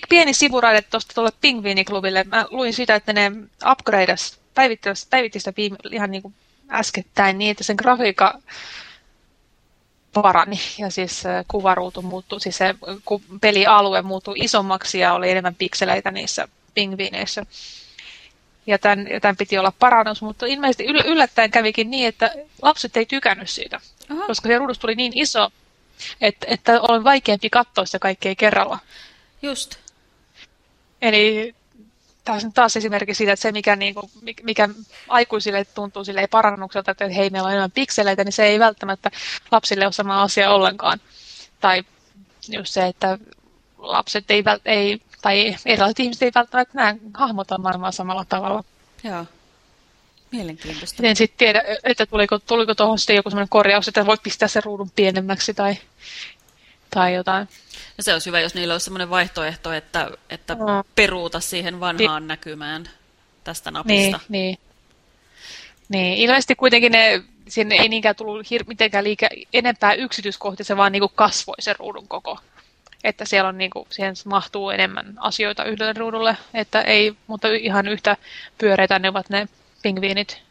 Pieni sivuraide tuosta tuolle Pingviiniklubille. Mä luin sitä, että ne upgradeas, päivitti sitä ihan niin kuin äskettäin niin, että sen grafiikka parani ja siis kuvaruutu muuttui, siis se pelialue muuttui isommaksi ja oli enemmän pikseleitä niissä pingviineissä. ja tämän, ja tämän piti olla parannus, mutta ilmeisesti yllättäen kävikin niin, että lapset ei tykännyt siitä, Aha. koska se ruudus tuli niin iso, että, että on vaikeampi katsoa sitä kaikkea kerralla. Just. Eli taas, taas esimerkki siitä, että se mikä, niin kuin, mikä aikuisille tuntuu sille parannukselta, että hei meillä on enemmän pikseleitä, niin se ei välttämättä lapsille ole sama asia ollenkaan. Tai just se, että lapset ei, ei tai erilaiset ihmiset ei välttämättä näe hahmota maailmaa samalla tavalla. Joo. Mielenkiintoista. En sitten tiedä, että tuliko, tuliko tuohon sitten joku sellainen korjaus, että voit pistää sen ruudun pienemmäksi tai, tai jotain. Ja se olisi hyvä, jos niillä olisi sellainen vaihtoehto, että, että no. peruuta siihen vanhaan niin. näkymään tästä napista. Niin, niin. niin. ilmeisesti kuitenkin ne, sinne ei niinkään tullut mitenkään liikä, enempää yksityiskohtia, se vaan niin kasvoi sen ruudun koko että siellä on, niin kuin, siihen mahtuu enemmän asioita yhdelle ruudulle, että ei, mutta ihan yhtä pyöreitä ne ovat ne pingviinit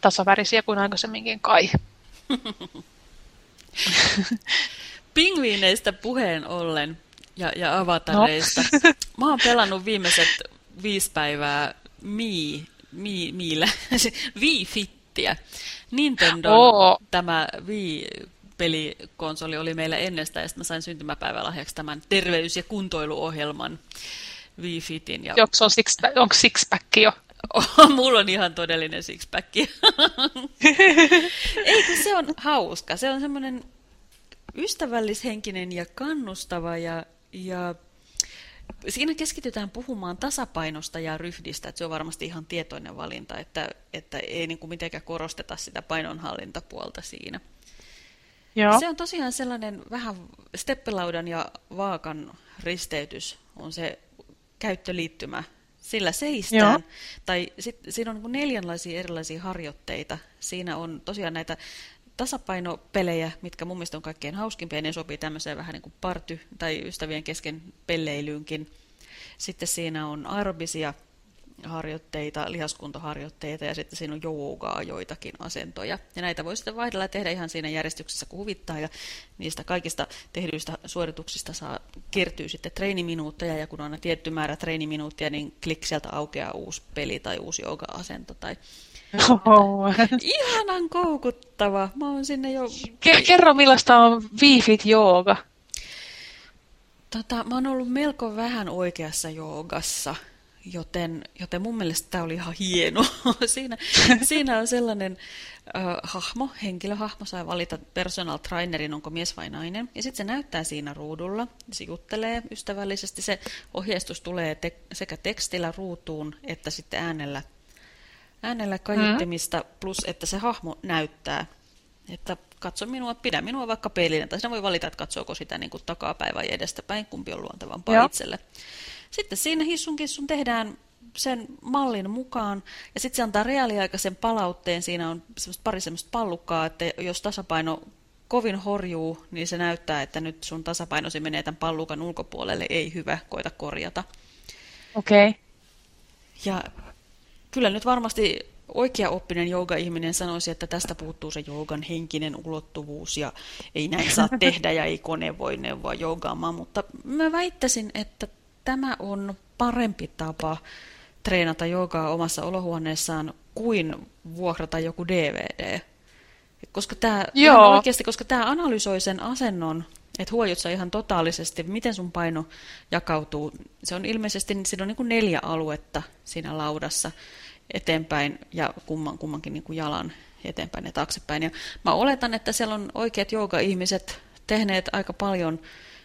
tasavärisiä kuin aikaisemminkin kai. Pingviineistä puheen ollen ja, ja avatareista. No. Mä oon pelannut viimeiset viisi päivää Mii, Mii, Miillä, Wii Fittiä. Nintendo oh. tämä Wii pelikonsoli oli meillä ennestä, ja sitten mä sain syntymäpäivälahjaksi tämän terveys- ja kuntoiluohjelman Wii Fitin. Ja... Onko, on six, onko sixpack jo? Oh, mulla on ihan todellinen sixpack. Eikö se on hauska? Se on semmoinen ystävällishenkinen ja kannustava ja, ja siinä keskitytään puhumaan tasapainosta ja ryhdistä, että se on varmasti ihan tietoinen valinta, että, että ei niin kuin mitenkään korosteta sitä painonhallintapuolta siinä. Joo. Se on tosiaan sellainen vähän steppelaudan ja vaakan risteytys on se käyttöliittymä. Sillä seistään. Joo. Tai sit, siinä on niin neljänlaisia erilaisia harjoitteita. Siinä on tosiaan näitä tasapainopelejä, mitkä mun mielestä on kaikkein hauskimpia, ne sopii tämmöiseen vähän niin kuin party- tai ystävien kesken pelleilyynkin. Sitten siinä on aerobisia harjoitteita, lihaskuntoharjoitteita ja sitten siinä on joogaa joitakin asentoja. Ja näitä voi sitten vaihdella ja tehdä ihan siinä järjestyksessä, kun huvittaa. Ja niistä kaikista tehdyistä suorituksista saa, kertyy sitten treeniminuutteja. Ja kun on tietty määrä treeniminuuttia, niin klik sieltä aukeaa uusi peli tai uusi jooga-asento. Tai... Oh. Ihanan koukuttava. Mä oon sinne jo... Kerro, millaista on Wii-Fit jooga? Tota, mä oon ollut melko vähän oikeassa joogassa. Joten, joten mun mielestä tämä oli ihan hieno. siinä, siinä on sellainen äh, hahmo, henkilöhahmo, saa valita personal trainerin, onko mies vai nainen. Ja sitten se näyttää siinä ruudulla, se juttelee ystävällisesti. Se ohjeistus tulee te sekä tekstillä ruutuun että sitten äänellä, äänellä kaiuttimista, mm. plus että se hahmo näyttää että katso minua, pidä minua vaikka peilin, tai sinä voi valita, että katsoako sitä niin kuin takapäin vai edestäpäin, kumpi on luontevampaa Joo. itselle. Sitten siinä hissun kissun tehdään sen mallin mukaan, ja sitten se antaa reaaliaikaisen palautteen. Siinä on pari semmoista pallukkaa, että jos tasapaino kovin horjuu, niin se näyttää, että nyt sun tasapainosi menee tämän pallukan ulkopuolelle, ei hyvä, koita korjata. Okei. Okay. Ja kyllä nyt varmasti oikea-oppinen jooga-ihminen sanoisi, että tästä puuttuu se joogan henkinen ulottuvuus ja ei näin saa tehdä ja ei kone voi neuvoa joogaamaan, mutta mä väittäisin, että tämä on parempi tapa treenata joogaa omassa olohuoneessaan kuin vuokrata joku DVD. Koska tämä, Joo. oikeasti, koska tämä analysoi sen asennon, että huojut sä ihan totaalisesti, miten sun paino jakautuu. Se on ilmeisesti, siinä on niin kuin neljä aluetta siinä laudassa eteenpäin ja kumman, kummankin niin kuin jalan eteenpäin ja taaksepäin. Ja mä oletan, että siellä on oikeat jooga-ihmiset tehneet aika paljon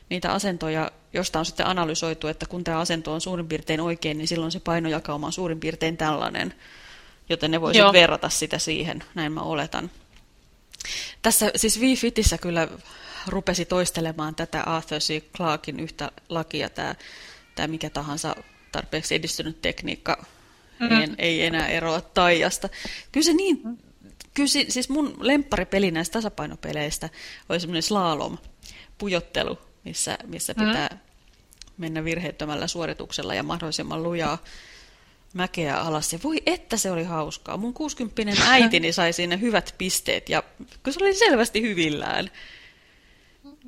niitä asentoja, josta on sitten analysoitu, että kun tämä asento on suurin piirtein oikein, niin silloin se painojakauma on suurin piirtein tällainen, joten ne voisivat verrata sitä siihen, näin mä oletan. Tässä siis V-Fitissä kyllä rupesi toistelemaan tätä Arthur C. Clarkin yhtä lakia, tämä, tämä mikä tahansa tarpeeksi edistynyt tekniikka mm-hmm. ei, ei enää eroa taijasta. Kyllä se niin, kyllä siis mun lempparipeli näistä tasapainopeleistä oli semmoinen slalom, pujottelu, missä, missä mm. pitää mm. mennä virheettömällä suorituksella ja mahdollisimman lujaa mäkeä alas. Ja voi että se oli hauskaa. Mun 60 äitini sai sinne hyvät pisteet ja kun se oli selvästi hyvillään.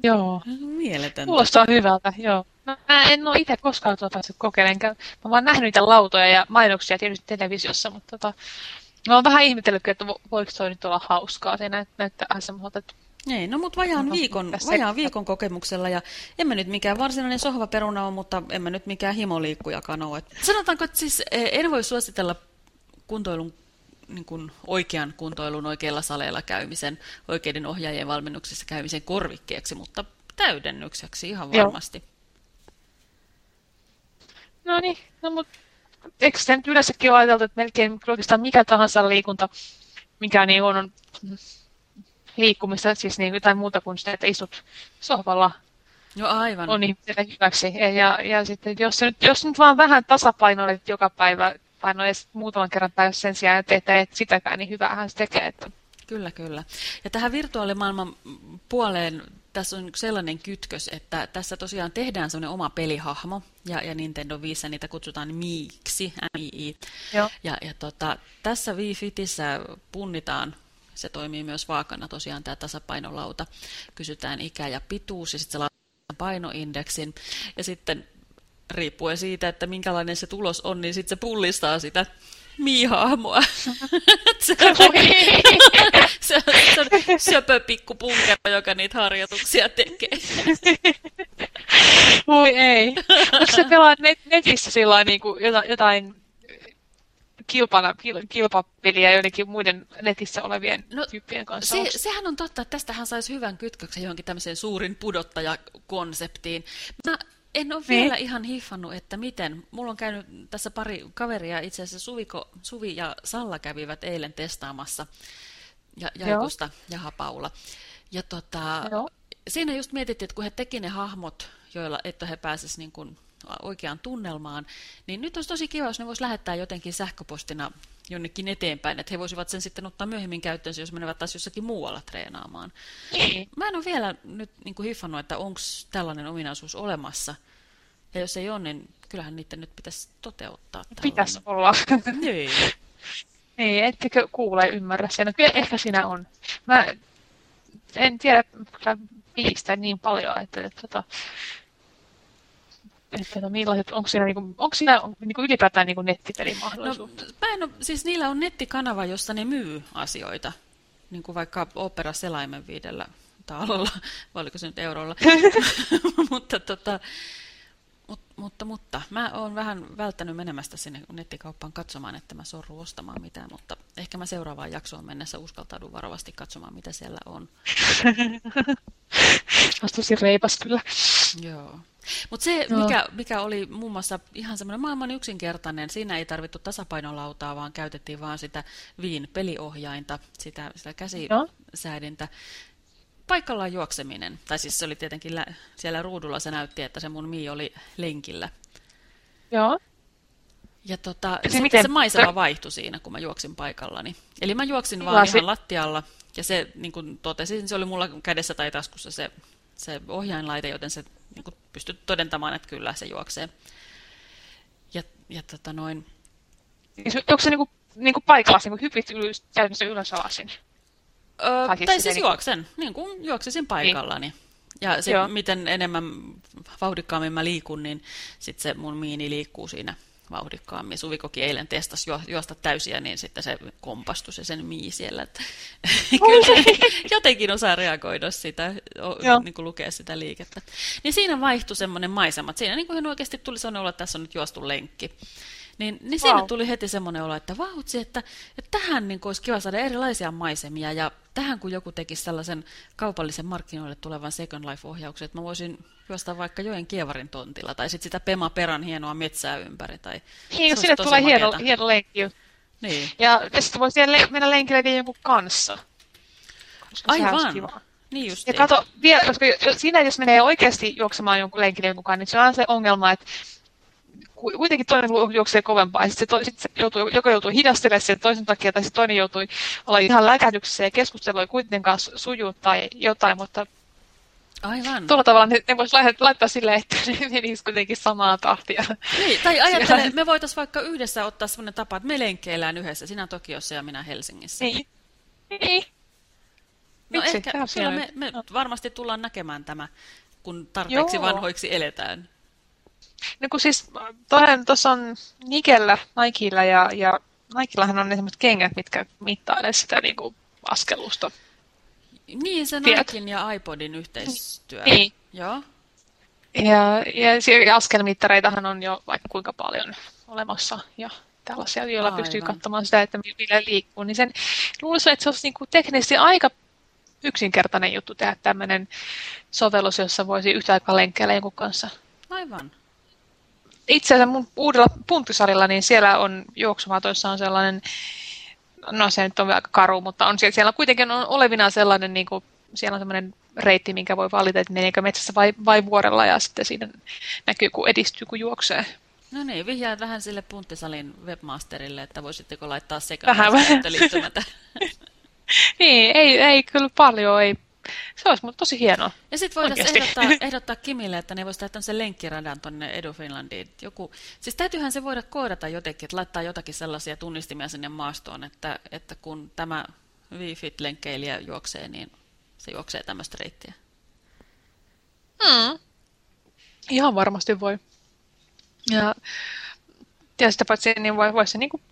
Joo. Mieletöntä. Kuulostaa hyvältä, joo. mä en ole itse koskaan tuota päässyt kokeilemaan. Mä oon vaan nähnyt niitä lautoja ja mainoksia tietysti televisiossa, mutta tota, mä oon vähän ihmetellyt, että voiko toi nyt olla hauskaa. Se näyt, näyttää semmoiselta, että niin, no mutta vajaan, no, viikon, vajaan viikon kokemuksella ja en mä nyt mikään varsinainen sohvaperuna ole, mutta en mä nyt mikään himoliikkujakaan ole. Sanotaanko, että siis eh, en voi suositella kuntoilun niin kuin oikean kuntoilun oikeilla saleilla käymisen, oikeiden ohjaajien valmennuksessa käymisen korvikkeeksi, mutta täydennykseksi ihan varmasti. Joo. No niin, no mutta eikö se nyt yleensäkin ole ajateltu, että melkein oikeastaan mikä tahansa liikunta, mikä niin on, on liikkumista, siis niin jotain muuta kuin sitä, että istut sohvalla. No aivan. On niin hyväksi. Ja, ja sitten jos, nyt, jos nyt vaan vähän tasapainoilet joka päivä, paino edes muutaman kerran päivässä sen sijaan, että et sitäkään, niin hyvähän se tekee. Että... Kyllä, kyllä. Ja tähän virtuaalimaailman puoleen tässä on sellainen kytkös, että tässä tosiaan tehdään sellainen oma pelihahmo, ja, ja Nintendo Viissä niitä kutsutaan Miiksi, m i Joo. Ja, ja tota, tässä Wii Fitissä punnitaan se toimii myös vaakana tosiaan tämä tasapainolauta. Kysytään ikä ja pituus ja sitten se painoindeksin. Ja sitten riippuen siitä, että minkälainen se tulos on, niin sitten se pullistaa sitä miihahmoa. se, on, se, on, se on söpö pikku punkero, joka niitä harjoituksia tekee. Voi ei. Onko se pelaa net, netissä sillä niin kuin jotain kilpana, kil, kilpapeliä joidenkin muiden netissä olevien no, tyyppien kanssa. Se, sehän on totta, että tästähän saisi hyvän kytköksen johonkin tämmöiseen suurin pudottajakonseptiin. Mä en ole niin. vielä ihan hiffannut, että miten. Mulla on käynyt tässä pari kaveria, itse asiassa Suviko, Suvi ja Salla kävivät eilen testaamassa ja, Jaikusta ja Paula. Ja tota, siinä just mietittiin, että kun he teki ne hahmot, joilla, että he pääsisivät niin kuin oikeaan tunnelmaan, niin nyt olisi tosi kiva, jos ne voisi lähettää jotenkin sähköpostina jonnekin eteenpäin, että he voisivat sen sitten ottaa myöhemmin käyttöön, jos menevät taas jossakin muualla treenaamaan. Niin. Mä en ole vielä nyt niin kuin hiffannut, että onko tällainen ominaisuus olemassa. Ja jos ei ole, niin kyllähän niiden nyt pitäisi toteuttaa. Pitäisi olla. Niin. Niin, ettekö kuule ymmärrä sen. No, kyllä ehkä sinä on. Mä en tiedä mistä niin paljon, että, että, että että no millaiset, onko siinä, niinku, onko siinä niinku ylipäätään niinku nettipelimahdollisuus? No, mä en ole, siis niillä on nettikanava, jossa ne myy asioita, niin kuin vaikka Opera Selaimen viidellä taalolla, vai oliko se nyt eurolla, mutta, tota, mut, mutta, mutta mä oon vähän välttänyt menemästä sinne nettikauppaan katsomaan, että mä sorru ostamaan mitään, mutta ehkä mä seuraavaan jaksoon mennessä uskaltaudun varovasti katsomaan, mitä siellä on. Olisi reipas kyllä. Joo. Mutta se, mikä, mikä oli muun muassa ihan semmoinen maailman yksinkertainen, siinä ei tarvittu tasapainolautaa, vaan käytettiin vaan sitä viin peliohjainta, sitä, sitä käsisäädintä. Paikallaan juokseminen, tai siis se oli tietenkin lä- siellä ruudulla, se näytti, että se mun Mii oli lenkillä. Joo. Ja tota, se, miten? se maisema vaihtui siinä, kun mä juoksin paikallani. Eli mä juoksin vaan Lasi. ihan lattialla, ja se, niin kuin totesin, se oli mulla kädessä tai taskussa se, se ohjainlaite, joten se niin kuin pystyt todentamaan, että kyllä se juoksee. Ja, ja tota noin... Niin onko se niinku, niinku paikalla, niinku hypit ylös, käytännössä ylös alasin? Öö, tai siis, tai siis niinku... juoksen, niin kuin juoksisin paikallani. Niin. Ja se, miten enemmän vauhdikkaammin mä liikun, niin sitten se mun miini liikkuu siinä vauhdikkaammin. Suvikokin eilen testasi ju juosta täysiä, niin sitten se kompastui se sen mii siellä. Että kyllä jotenkin osaa reagoida sitä, niin kuin lukea sitä liikettä. Niin siinä vaihtui semmoinen maisema. Siinä niin kuin oikeasti tuli olo, että tässä on nyt juostu lenkki. Niin, niin siinä wow. tuli heti semmoinen olo, että vautsi, että, että tähän niin olisi kiva saada erilaisia maisemia. Ja tähän kun joku tekisi sellaisen kaupallisen markkinoille tulevan Second Life-ohjauksen, että mä voisin juosta vaikka joen kievarin tontilla, tai sitten sitä Pema Peran hienoa metsää ympäri. Tai niin, sinne tulee hieno, hieno lenkki. Niin. Ja sitten voisi mennä lenkille jonkun kanssa. Aivan. Niin just ja kato, vielä, koska siinä jos menee oikeasti juoksemaan jonkun lenkille jonkun kanssa, niin se on se ongelma, että kuitenkin toinen juoksee kovempaa, ja sitten se, to, sit se joutuu, joko joutuu hidastelemaan sen toisen takia, tai sitten toinen joutui olla ihan läkähdyksessä ja keskustelua kuitenkaan sujuu tai jotain, mutta Aivan. Tuolla tavalla ne, ne voisi laittaa silleen, että ne menisivät kuitenkin samaa tahtia. Niin, tai ajattele, me voitaisiin vaikka yhdessä ottaa sellainen tapa, että me lenkkeillään yhdessä, sinä Tokiossa ja minä Helsingissä. Niin. Niin. No Miksi? ehkä, kyllä me, me varmasti tullaan näkemään tämä, kun tarpeeksi Joo. vanhoiksi eletään. No kun siis tuossa on Nikellä, Nikella ja, ja Nikellahan on esimerkiksi kengät, mitkä mittailee sitä niin kuin askelusta. Niin, se Niken ja iPodin yhteistyö. Niin. Joo. Ja, ja, ja askelmittareitahan on jo vaikka kuinka paljon olemassa ja tällaisia, joilla Aivan. pystyy katsomaan sitä, että millä liikkuu. Niin sen luulisin, että se olisi niin kuin teknisesti aika yksinkertainen juttu tehdä tämmöinen sovellus, jossa voisi yhtä aikaa lenkkeillä jonkun kanssa. Aivan. Itse asiassa mun uudella punttisalilla, niin siellä on juoksumatoissa on sellainen, no se nyt on aika karu, mutta on siellä, siellä kuitenkin on olevina sellainen, niin kuin, siellä on sellainen reitti, minkä voi valita, että meneekö metsässä vai, vai vuorella, ja sitten siinä näkyy, kun edistyy, kun juoksee. No niin, vihjaa vähän sille punttisalin webmasterille, että voisitteko laittaa sekä liittymätä. niin, ei, ei kyllä paljon, ei. Se olisi mutta tosi hienoa. Ja sitten voitaisiin ehdottaa, ehdottaa Kimille, että ne voisi tehdä sen lenkkiradan tuonne Edu Finlandiin. Joku, siis täytyyhän se voida koodata jotenkin, että laittaa jotakin sellaisia tunnistimia sinne maastoon, että, että kun tämä Wii-Fit-lenkkeilijä juoksee, niin se juoksee tämmöistä reittiä. Hmm. Ihan varmasti voi. Ja, ja sitä paitsi niin voi, voi se niin kuin,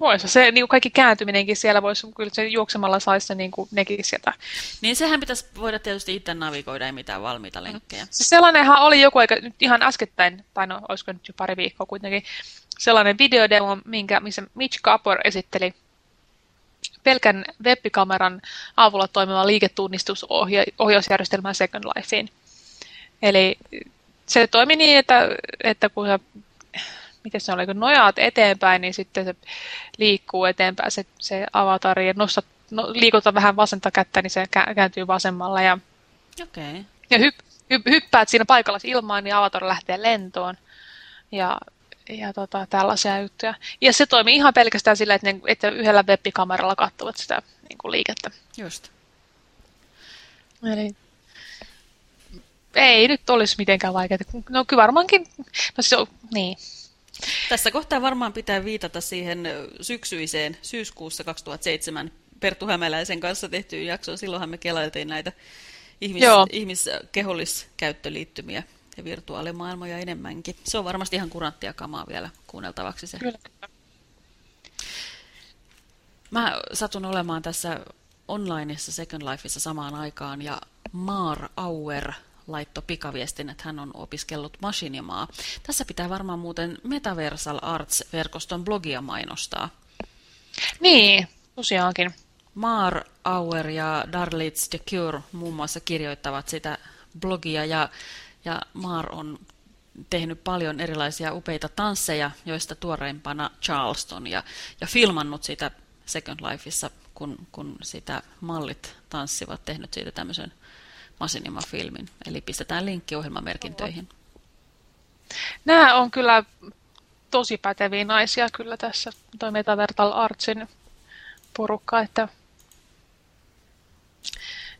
voisi se niin kuin kaikki kääntyminenkin siellä voisi, kyllä se juoksemalla saisi se niin kuin, nekin sieltä. Niin sehän pitäisi voida tietysti itse navigoida, ei mitään valmiita lenkkejä. Siis sellainenhan oli joku aika, nyt ihan äskettäin, tai no olisiko nyt jo pari viikkoa kuitenkin, sellainen videodemo, minkä, missä Mitch Kapor esitteli pelkän webbikameran avulla toimiva liiketunnistusohjausjärjestelmä Second Lifeen. Eli se toimi niin, että, että kun sä miten se oli, kun nojaat eteenpäin, niin sitten se liikkuu eteenpäin se, se avatari ja nostat, no, liikutat vähän vasenta kättä, niin se kääntyy vasemmalla. Ja, okay. ja hyp, hyp, hyppäät siinä paikalla ilmaan, niin avatar lähtee lentoon. Ja, ja tota, tällaisia juttuja. Ja se toimii ihan pelkästään sillä, että, ne, että yhdellä webbikameralla katsovat sitä niin kuin liikettä. Just. Eli ei nyt olisi mitenkään vaikeaa. No kyllä varmaankin, no on, niin. Tässä kohtaa varmaan pitää viitata siihen syksyiseen syyskuussa 2007 Perttu Hämäläisen kanssa tehtyyn jaksoon. Silloinhan me kelailtiin näitä ihmis, ihmiskeholliskäyttöliittymiä ja virtuaalimaailmoja enemmänkin. Se on varmasti ihan kuranttia kamaa vielä kuunneltavaksi se. Kyllä. Mä satun olemaan tässä onlineissa Second Lifeissa samaan aikaan ja Mar Auer laittoi pikaviestin, että hän on opiskellut machinimaa. Tässä pitää varmaan muuten Metaversal Arts-verkoston blogia mainostaa. Niin, tosiaankin. Mar Auer ja Darlitz de Cure muun muassa kirjoittavat sitä blogia ja, ja Mar on tehnyt paljon erilaisia upeita tansseja, joista tuoreimpana Charleston ja, ja filmannut sitä Second Lifeissa, kun, kun sitä mallit tanssivat, tehnyt siitä tämmöisen Masinima-filmin. Eli pistetään linkki ohjelmamerkintöihin. Nämä on kyllä tosi päteviä naisia kyllä tässä, toi Metavertal Artsin porukka, että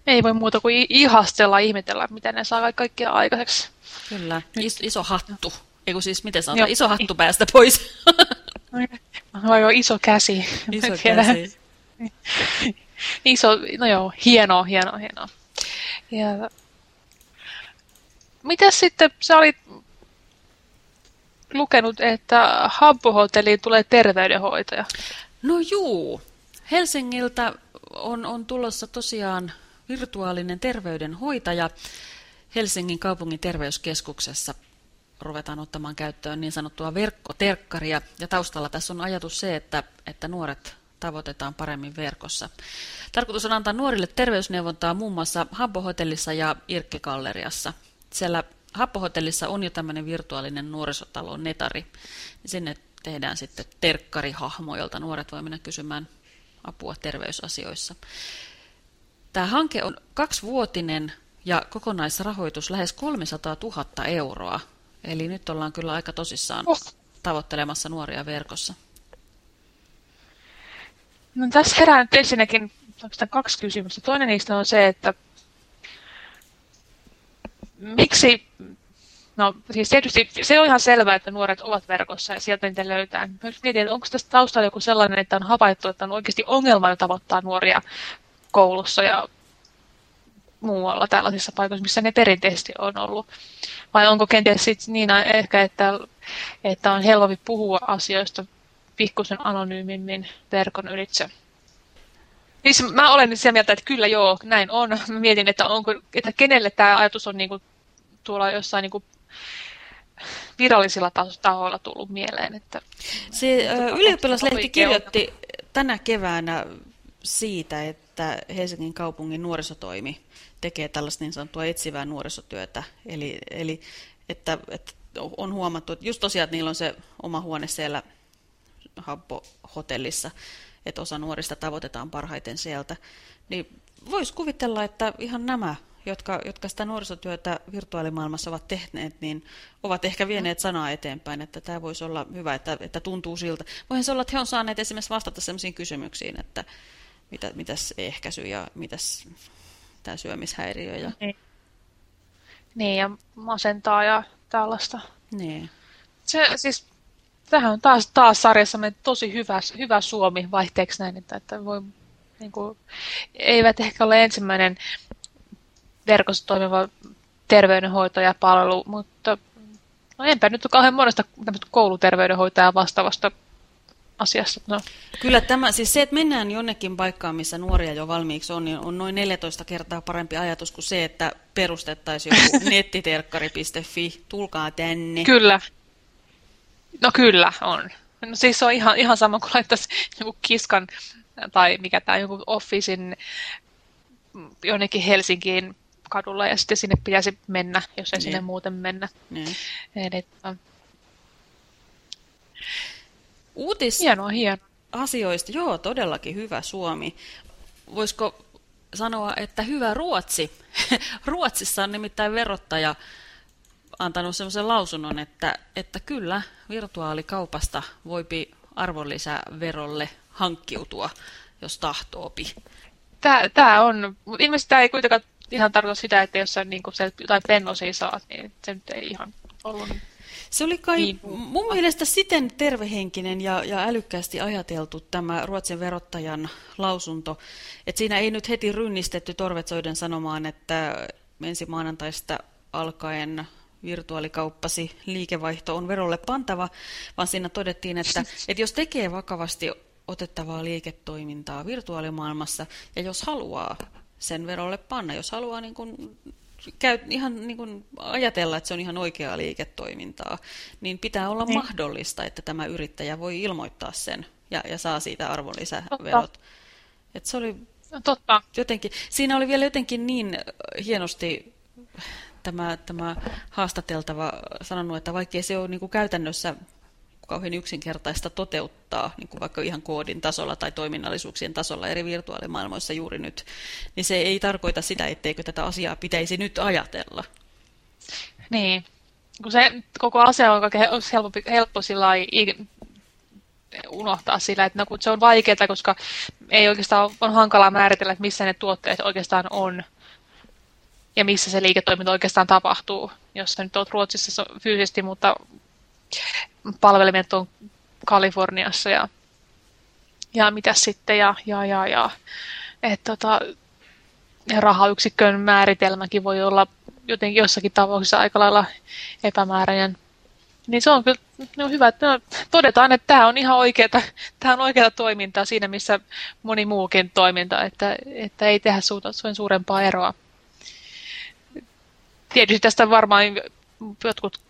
ei voi muuta kuin ihastella ihmetellä, miten ne saa kaikkia aikaiseksi. Kyllä, Is iso hattu. Eiku siis, miten sanotaan, Joo. iso hattu päästä pois. Vai on iso käsi. Iso käsi. iso, no joo, hienoa, hienoa, hienoa. Ja... Mitäs sitten, sä olit lukenut, että Habbo-hotelliin tulee terveydenhoitaja? No juu, Helsingiltä on, on tulossa tosiaan virtuaalinen terveydenhoitaja. Helsingin kaupungin terveyskeskuksessa ruvetaan ottamaan käyttöön niin sanottua verkkoterkkaria. Ja taustalla tässä on ajatus se, että, että nuoret tavoitetaan paremmin verkossa. Tarkoitus on antaa nuorille terveysneuvontaa muun muassa Habbo-hotellissa ja Irkkikalleriassa. Siellä Habbo-hotellissa on jo tämmöinen virtuaalinen nuorisotalo Netari. Sinne tehdään sitten terkkarihahmo, jolta nuoret voi mennä kysymään apua terveysasioissa. Tämä hanke on kaksivuotinen ja kokonaisrahoitus lähes 300 000 euroa. Eli nyt ollaan kyllä aika tosissaan oh. tavoittelemassa nuoria verkossa. No tässä herää nyt ensinnäkin kaksi kysymystä. Toinen niistä on se, että miksi, no siis tietysti se on ihan selvää, että nuoret ovat verkossa ja sieltä niitä löytää. Myös mietin, että onko tästä taustalla joku sellainen, että on havaittu, että on oikeasti ongelma tavoittaa nuoria koulussa ja muualla tällaisissa paikoissa, missä ne perinteisesti on ollut? Vai onko kenties sit niin ehkä, että, että on helpompi puhua asioista pikkusen anonyymimmin verkon ylitse? Siis mä olen sitä mieltä, että kyllä joo, näin on. Mä mietin, että, onko, että kenelle tämä ajatus on niinku tuolla jossain niinku virallisilla tahoilla tullut mieleen. Että, Se ylioppilaslehti kirjoitti tänä keväänä siitä, että Helsingin kaupungin nuorisotoimi tekee tällaista niin sanottua etsivää nuorisotyötä. Eli, eli että, että on huomattu, että just tosiaan, että niillä on se oma huone siellä Habbo-hotellissa, että osa nuorista tavoitetaan parhaiten sieltä. Niin voisi kuvitella, että ihan nämä, jotka, jotka sitä nuorisotyötä virtuaalimaailmassa ovat tehneet, niin ovat ehkä vieneet sanaa eteenpäin, että tämä voisi olla hyvä, että, että tuntuu siltä. Voihan se olla, että he on saaneet esimerkiksi vastata sellaisiin kysymyksiin, että mitä, mitäs ehkäisy ja mitäs tämä syömishäiriö. Ja... Niin. niin, ja masentaa ja tällaista. Niin. Se, siis, tähän on taas, taas sarjassamme tosi hyvä, hyvä Suomi vaihteeksi näin, että, että voi, niin kuin, eivät ehkä ole ensimmäinen verkossa toimiva terveydenhoitajapalvelu, mutta no enpä nyt ole kauhean monesta kouluterveydenhoitajaa vastaavasta asiassa. No. Kyllä tämä, siis se, että mennään jonnekin paikkaan, missä nuoria jo valmiiksi on, niin on noin 14 kertaa parempi ajatus kuin se, että perustettaisiin joku nettiterkkari.fi, tulkaa tänne. Kyllä. No kyllä on. No siis se on ihan, ihan sama kuin laittaisi joku kiskan tai mikä tämä joku officein jonnekin Helsinkiin kadulla ja sitten sinne pitäisi mennä, jos ei niin. sinne muuten mennä. Niin. Eli, Uutis hienoa, hienoa. asioista, joo, todellakin hyvä Suomi. Voisiko sanoa, että hyvä Ruotsi. Ruotsissa on nimittäin verottaja antanut sellaisen lausunnon, että, että kyllä virtuaalikaupasta voipi arvonlisäverolle hankkiutua, jos tahtoopi. Tämä, tämä on, ilmeisesti tämä ei kuitenkaan ihan tarkoita sitä, että jos sä niin se, jotain pennosia saat, niin se nyt ei ihan ollut se oli kai niin. mun mielestä siten tervehenkinen ja, ja älykkäästi ajateltu tämä Ruotsin verottajan lausunto, että siinä ei nyt heti rynnistetty Torvetsoiden sanomaan, että ensi maanantaista alkaen virtuaalikauppasi liikevaihto on verolle pantava, vaan siinä todettiin, että, että jos tekee vakavasti otettavaa liiketoimintaa virtuaalimaailmassa ja jos haluaa sen verolle panna, jos haluaa niin kuin käy, ihan niin kuin ajatella, että se on ihan oikeaa liiketoimintaa, niin pitää olla niin. mahdollista, että tämä yrittäjä voi ilmoittaa sen ja, ja saa siitä arvonlisäverot. Et se oli Totta. Jotenkin, siinä oli vielä jotenkin niin hienosti tämä, tämä haastateltava sanonut, että vaikkei se ole niin kuin käytännössä kauhean yksinkertaista toteuttaa, niin kuin vaikka ihan koodin tasolla tai toiminnallisuuksien tasolla eri virtuaalimaailmoissa juuri nyt, niin se ei tarkoita sitä, etteikö tätä asiaa pitäisi nyt ajatella. Niin, kun se koko asia on olisi helppo, helppo sillä unohtaa sillä, että no, kun se on vaikeaa, koska ei oikeastaan on hankalaa määritellä, että missä ne tuotteet oikeastaan on ja missä se liiketoiminta oikeastaan tapahtuu. Jos sä nyt olet Ruotsissa fyysisesti, mutta palvelimet on Kaliforniassa ja, ja mitä sitten ja, ja, ja, ja. että tota, rahayksikön määritelmäkin voi olla jotenkin jossakin tapauksessa aika lailla epämääräinen. Niin se on kyllä no hyvä, että no, todetaan, että tämä on ihan oikeaa, tämä on oikeaa toimintaa siinä, missä moni muukin toiminta, että, että ei tehdä sen suurempaa eroa. Tietysti tästä varmaan jotkut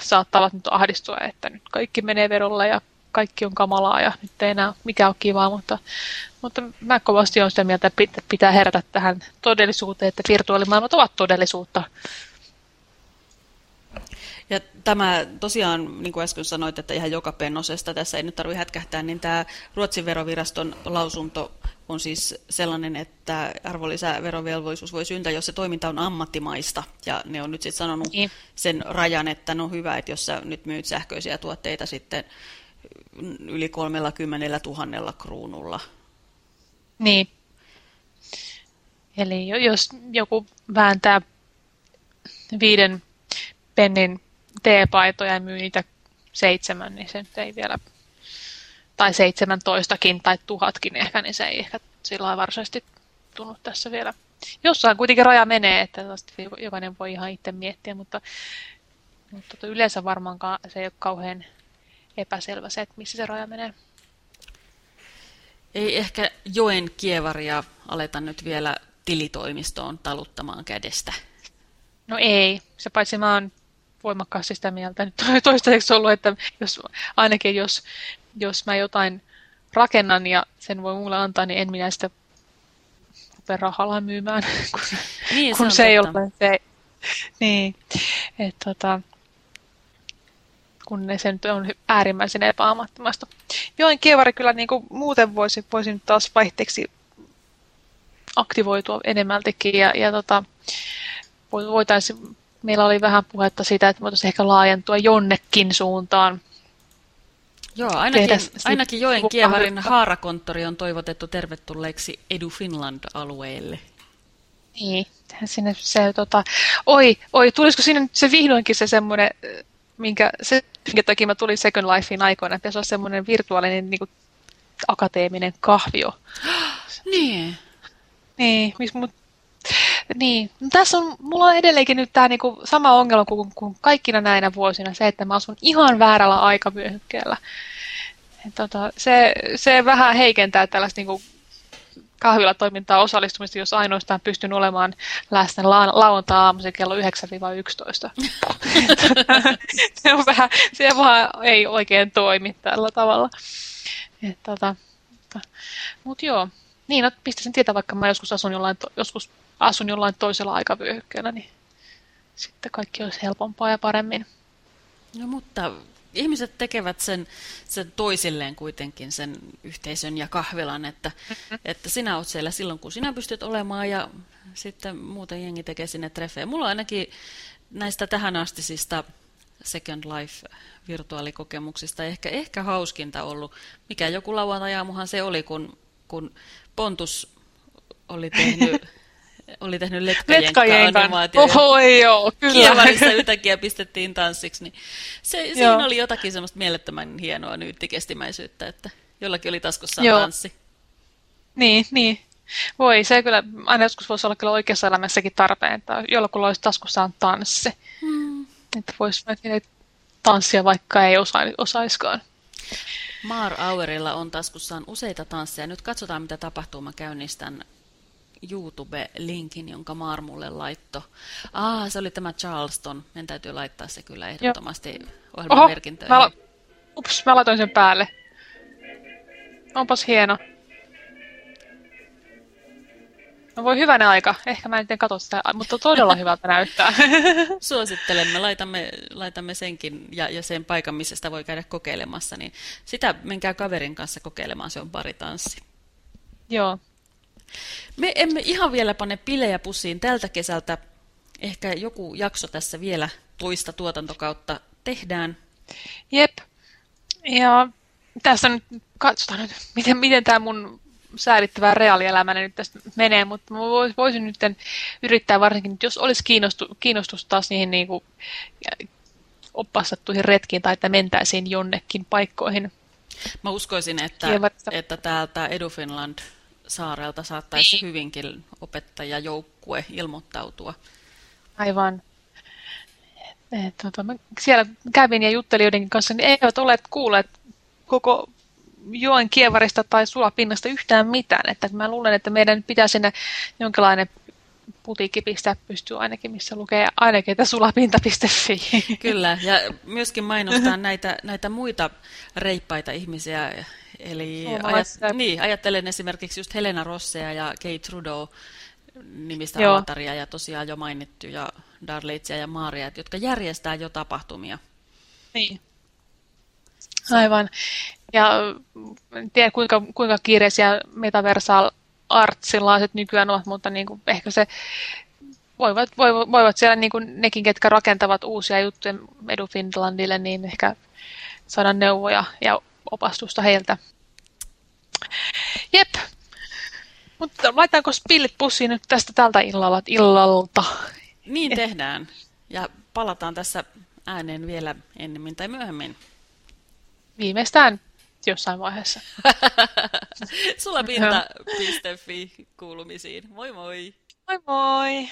saattavat nyt ahdistua, että nyt kaikki menee verolle ja kaikki on kamalaa ja nyt ei enää mikä on kivaa, mutta, mutta mä kovasti olen sitä mieltä, että pitää herätä tähän todellisuuteen, että virtuaalimaailmat ovat todellisuutta. Ja tämä tosiaan, niin kuin äsken sanoit, että ihan joka pennosesta, tässä ei nyt tarvitse hätkähtää, niin tämä Ruotsin veroviraston lausunto on siis sellainen, että arvonlisäverovelvollisuus voi syntyä, jos se toiminta on ammattimaista. Ja ne on nyt sitten sanonut niin. sen rajan, että no hyvä, että jos sä nyt myyt sähköisiä tuotteita sitten yli 30 000 kruunulla. Niin. Eli jos joku vääntää viiden pennin teepaitoja ja myy niitä seitsemän, niin se ei vielä tai 17kin tai tuhatkin ehkä, niin se ei ehkä sillä varsinaisesti tunnu tässä vielä jossain kuitenkin raja menee, että jokainen voi ihan itse miettiä, mutta, mutta tota, yleensä varmaankaan se ei ole kauhean epäselvä se, että missä se raja menee. Ei ehkä joen kievaria aleta nyt vielä tilitoimistoon taluttamaan kädestä. No ei, se paitsi mä oon voimakkaasti sitä mieltä nyt toistaiseksi ollut, että jos, ainakin jos, jos mä jotain rakennan ja sen voi mulle antaa, niin en minä sitä rupea rahalla myymään, kun, niin, kun se, se ei ole se. Niin, että tota, kun ne sen on äärimmäisen epäammattimasta. Joen kievari kyllä niin kuin muuten voisi, voisi nyt taas vaihteeksi aktivoitua enemmältikin ja, ja tota, voitaisiin, meillä oli vähän puhetta siitä, että voitaisiin ehkä laajentua jonnekin suuntaan. Joo, ainakin, ainakin Joen Kievarin haarakonttori on toivotettu tervetulleeksi Edu Finland-alueelle. Niin, sinne se, tota, oi, oi, tulisiko sinne nyt se vihdoinkin se semmoinen, minkä, se, minkä takia mä tulin Second Lifein aikoina, että se on semmoinen virtuaalinen niin kuin, akateeminen kahvio. niin. Niin, missä mut, niin. No, tässä on, mulla on edelleenkin nyt tämä niinku sama ongelma kuin, kuin kaikkina näinä vuosina, se, että mä asun ihan väärällä aikavyöhykkeellä. Tota, se, se vähän heikentää tällaista niinku kahvilatoimintaa osallistumista, jos ainoastaan pystyn olemaan läsnä la lauantai-aamuisin kello 9-11. se on vähän, se vaan ei oikein toimi tällä tavalla. tota, Mutta joo, niin, no, mistä sen tietää, vaikka mä joskus asun jollain, to, joskus asun jollain toisella aikavyöhykkeellä, niin sitten kaikki olisi helpompaa ja paremmin. No mutta ihmiset tekevät sen, sen toisilleen kuitenkin, sen yhteisön ja kahvilan, että, mm-hmm. että sinä olet siellä silloin, kun sinä pystyt olemaan ja sitten muuten jengi tekee sinne treffejä. Mulla on ainakin näistä tähän astisista Second Life-virtuaalikokemuksista ehkä, ehkä hauskinta ollut. Mikä joku lauantajaamuhan se oli, kun, kun Pontus oli tehnyt, oli tehnyt letkajenkka-animaatio. Oho, joo, kyllä. Kievarissa yhtäkkiä pistettiin tanssiksi. Niin se, siinä oli jotakin semmoista mielettömän hienoa nyyttikestimäisyyttä, että jollakin oli taskussaan joo. tanssi. Niin, niin. Voi, se kyllä aina joskus voisi olla kyllä oikeassa elämässäkin tarpeen, että jollakulla olisi taskussaan tanssi. Hmm. Että voisi tanssia, vaikka ei osa, osaiskaan. Maar Auerilla on taskussaan useita tansseja. Nyt katsotaan, mitä tapahtuu. Mä käynnistän YouTube-linkin, jonka Maar mulle laittoi. Ah, se oli tämä Charleston. Meidän täytyy laittaa se kyllä ehdottomasti ohjelmamerkintöihin. Oho, mä, la... Ups, mä laitoin sen päälle. Onpas hieno. No voi hyvänä aika. Ehkä mä en katso sitä, mutta todella hyvältä näyttää. Suosittelemme, laitamme, laitamme senkin ja, ja sen paikan, missä sitä voi käydä kokeilemassa. Niin sitä menkää kaverin kanssa kokeilemaan, se on pari tanssi. Joo. Me emme ihan vielä pane pilejä pussiin tältä kesältä. Ehkä joku jakso tässä vielä toista tuotantokautta tehdään. Jep. Ja tässä nyt katsotaan nyt, miten, miten tämä mun säädittävää reaalielämänä nyt tästä menee, mutta mä voisin nyt yrittää varsinkin, jos olisi kiinnostus, kiinnostus taas niihin niin kuin, opastettuihin retkiin tai että mentäisiin jonnekin paikkoihin. Mä uskoisin, että, että täältä EduFinland saarelta saattaisi niin. hyvinkin opettajajoukkue ilmoittautua. Aivan. Et, tota, mä siellä kävin ja juttelin joidenkin kanssa, niin eivät ole kuulleet koko joen kievarista tai sulapinnasta yhtään mitään. Että mä luulen, että meidän pitää sinne jonkinlainen putiikki pistää pystyy ainakin, missä lukee ainakin, että sulapinta.fi. Kyllä, ja myöskin mainostaa näitä, näitä muita reippaita ihmisiä. Eli ajat, niin, ajattelen esimerkiksi just Helena Rossea ja Kate Trudeau nimistä Joo. avataria ja tosiaan jo mainittuja Darleitsia ja Maaria, jotka järjestää jo tapahtumia. Niin. Aivan. Ja en tiedä kuinka, kuinka kiireisiä metaversal artsilaiset nykyään ovat, mutta niin kuin ehkä se voivat, voivat, voivat siellä niin kuin nekin, ketkä rakentavat uusia juttuja Edu Finlandille, niin ehkä saada neuvoja ja opastusta heiltä. Jep. Mutta laitaanko spillit pussiin nyt tästä tältä illalla, illalta? Niin tehdään. Ja palataan tässä ääneen vielä ennemmin tai myöhemmin. Viimeistään jossain vaiheessa. Sulapinta.fi kuulumisiin. Moi moi! Moi moi!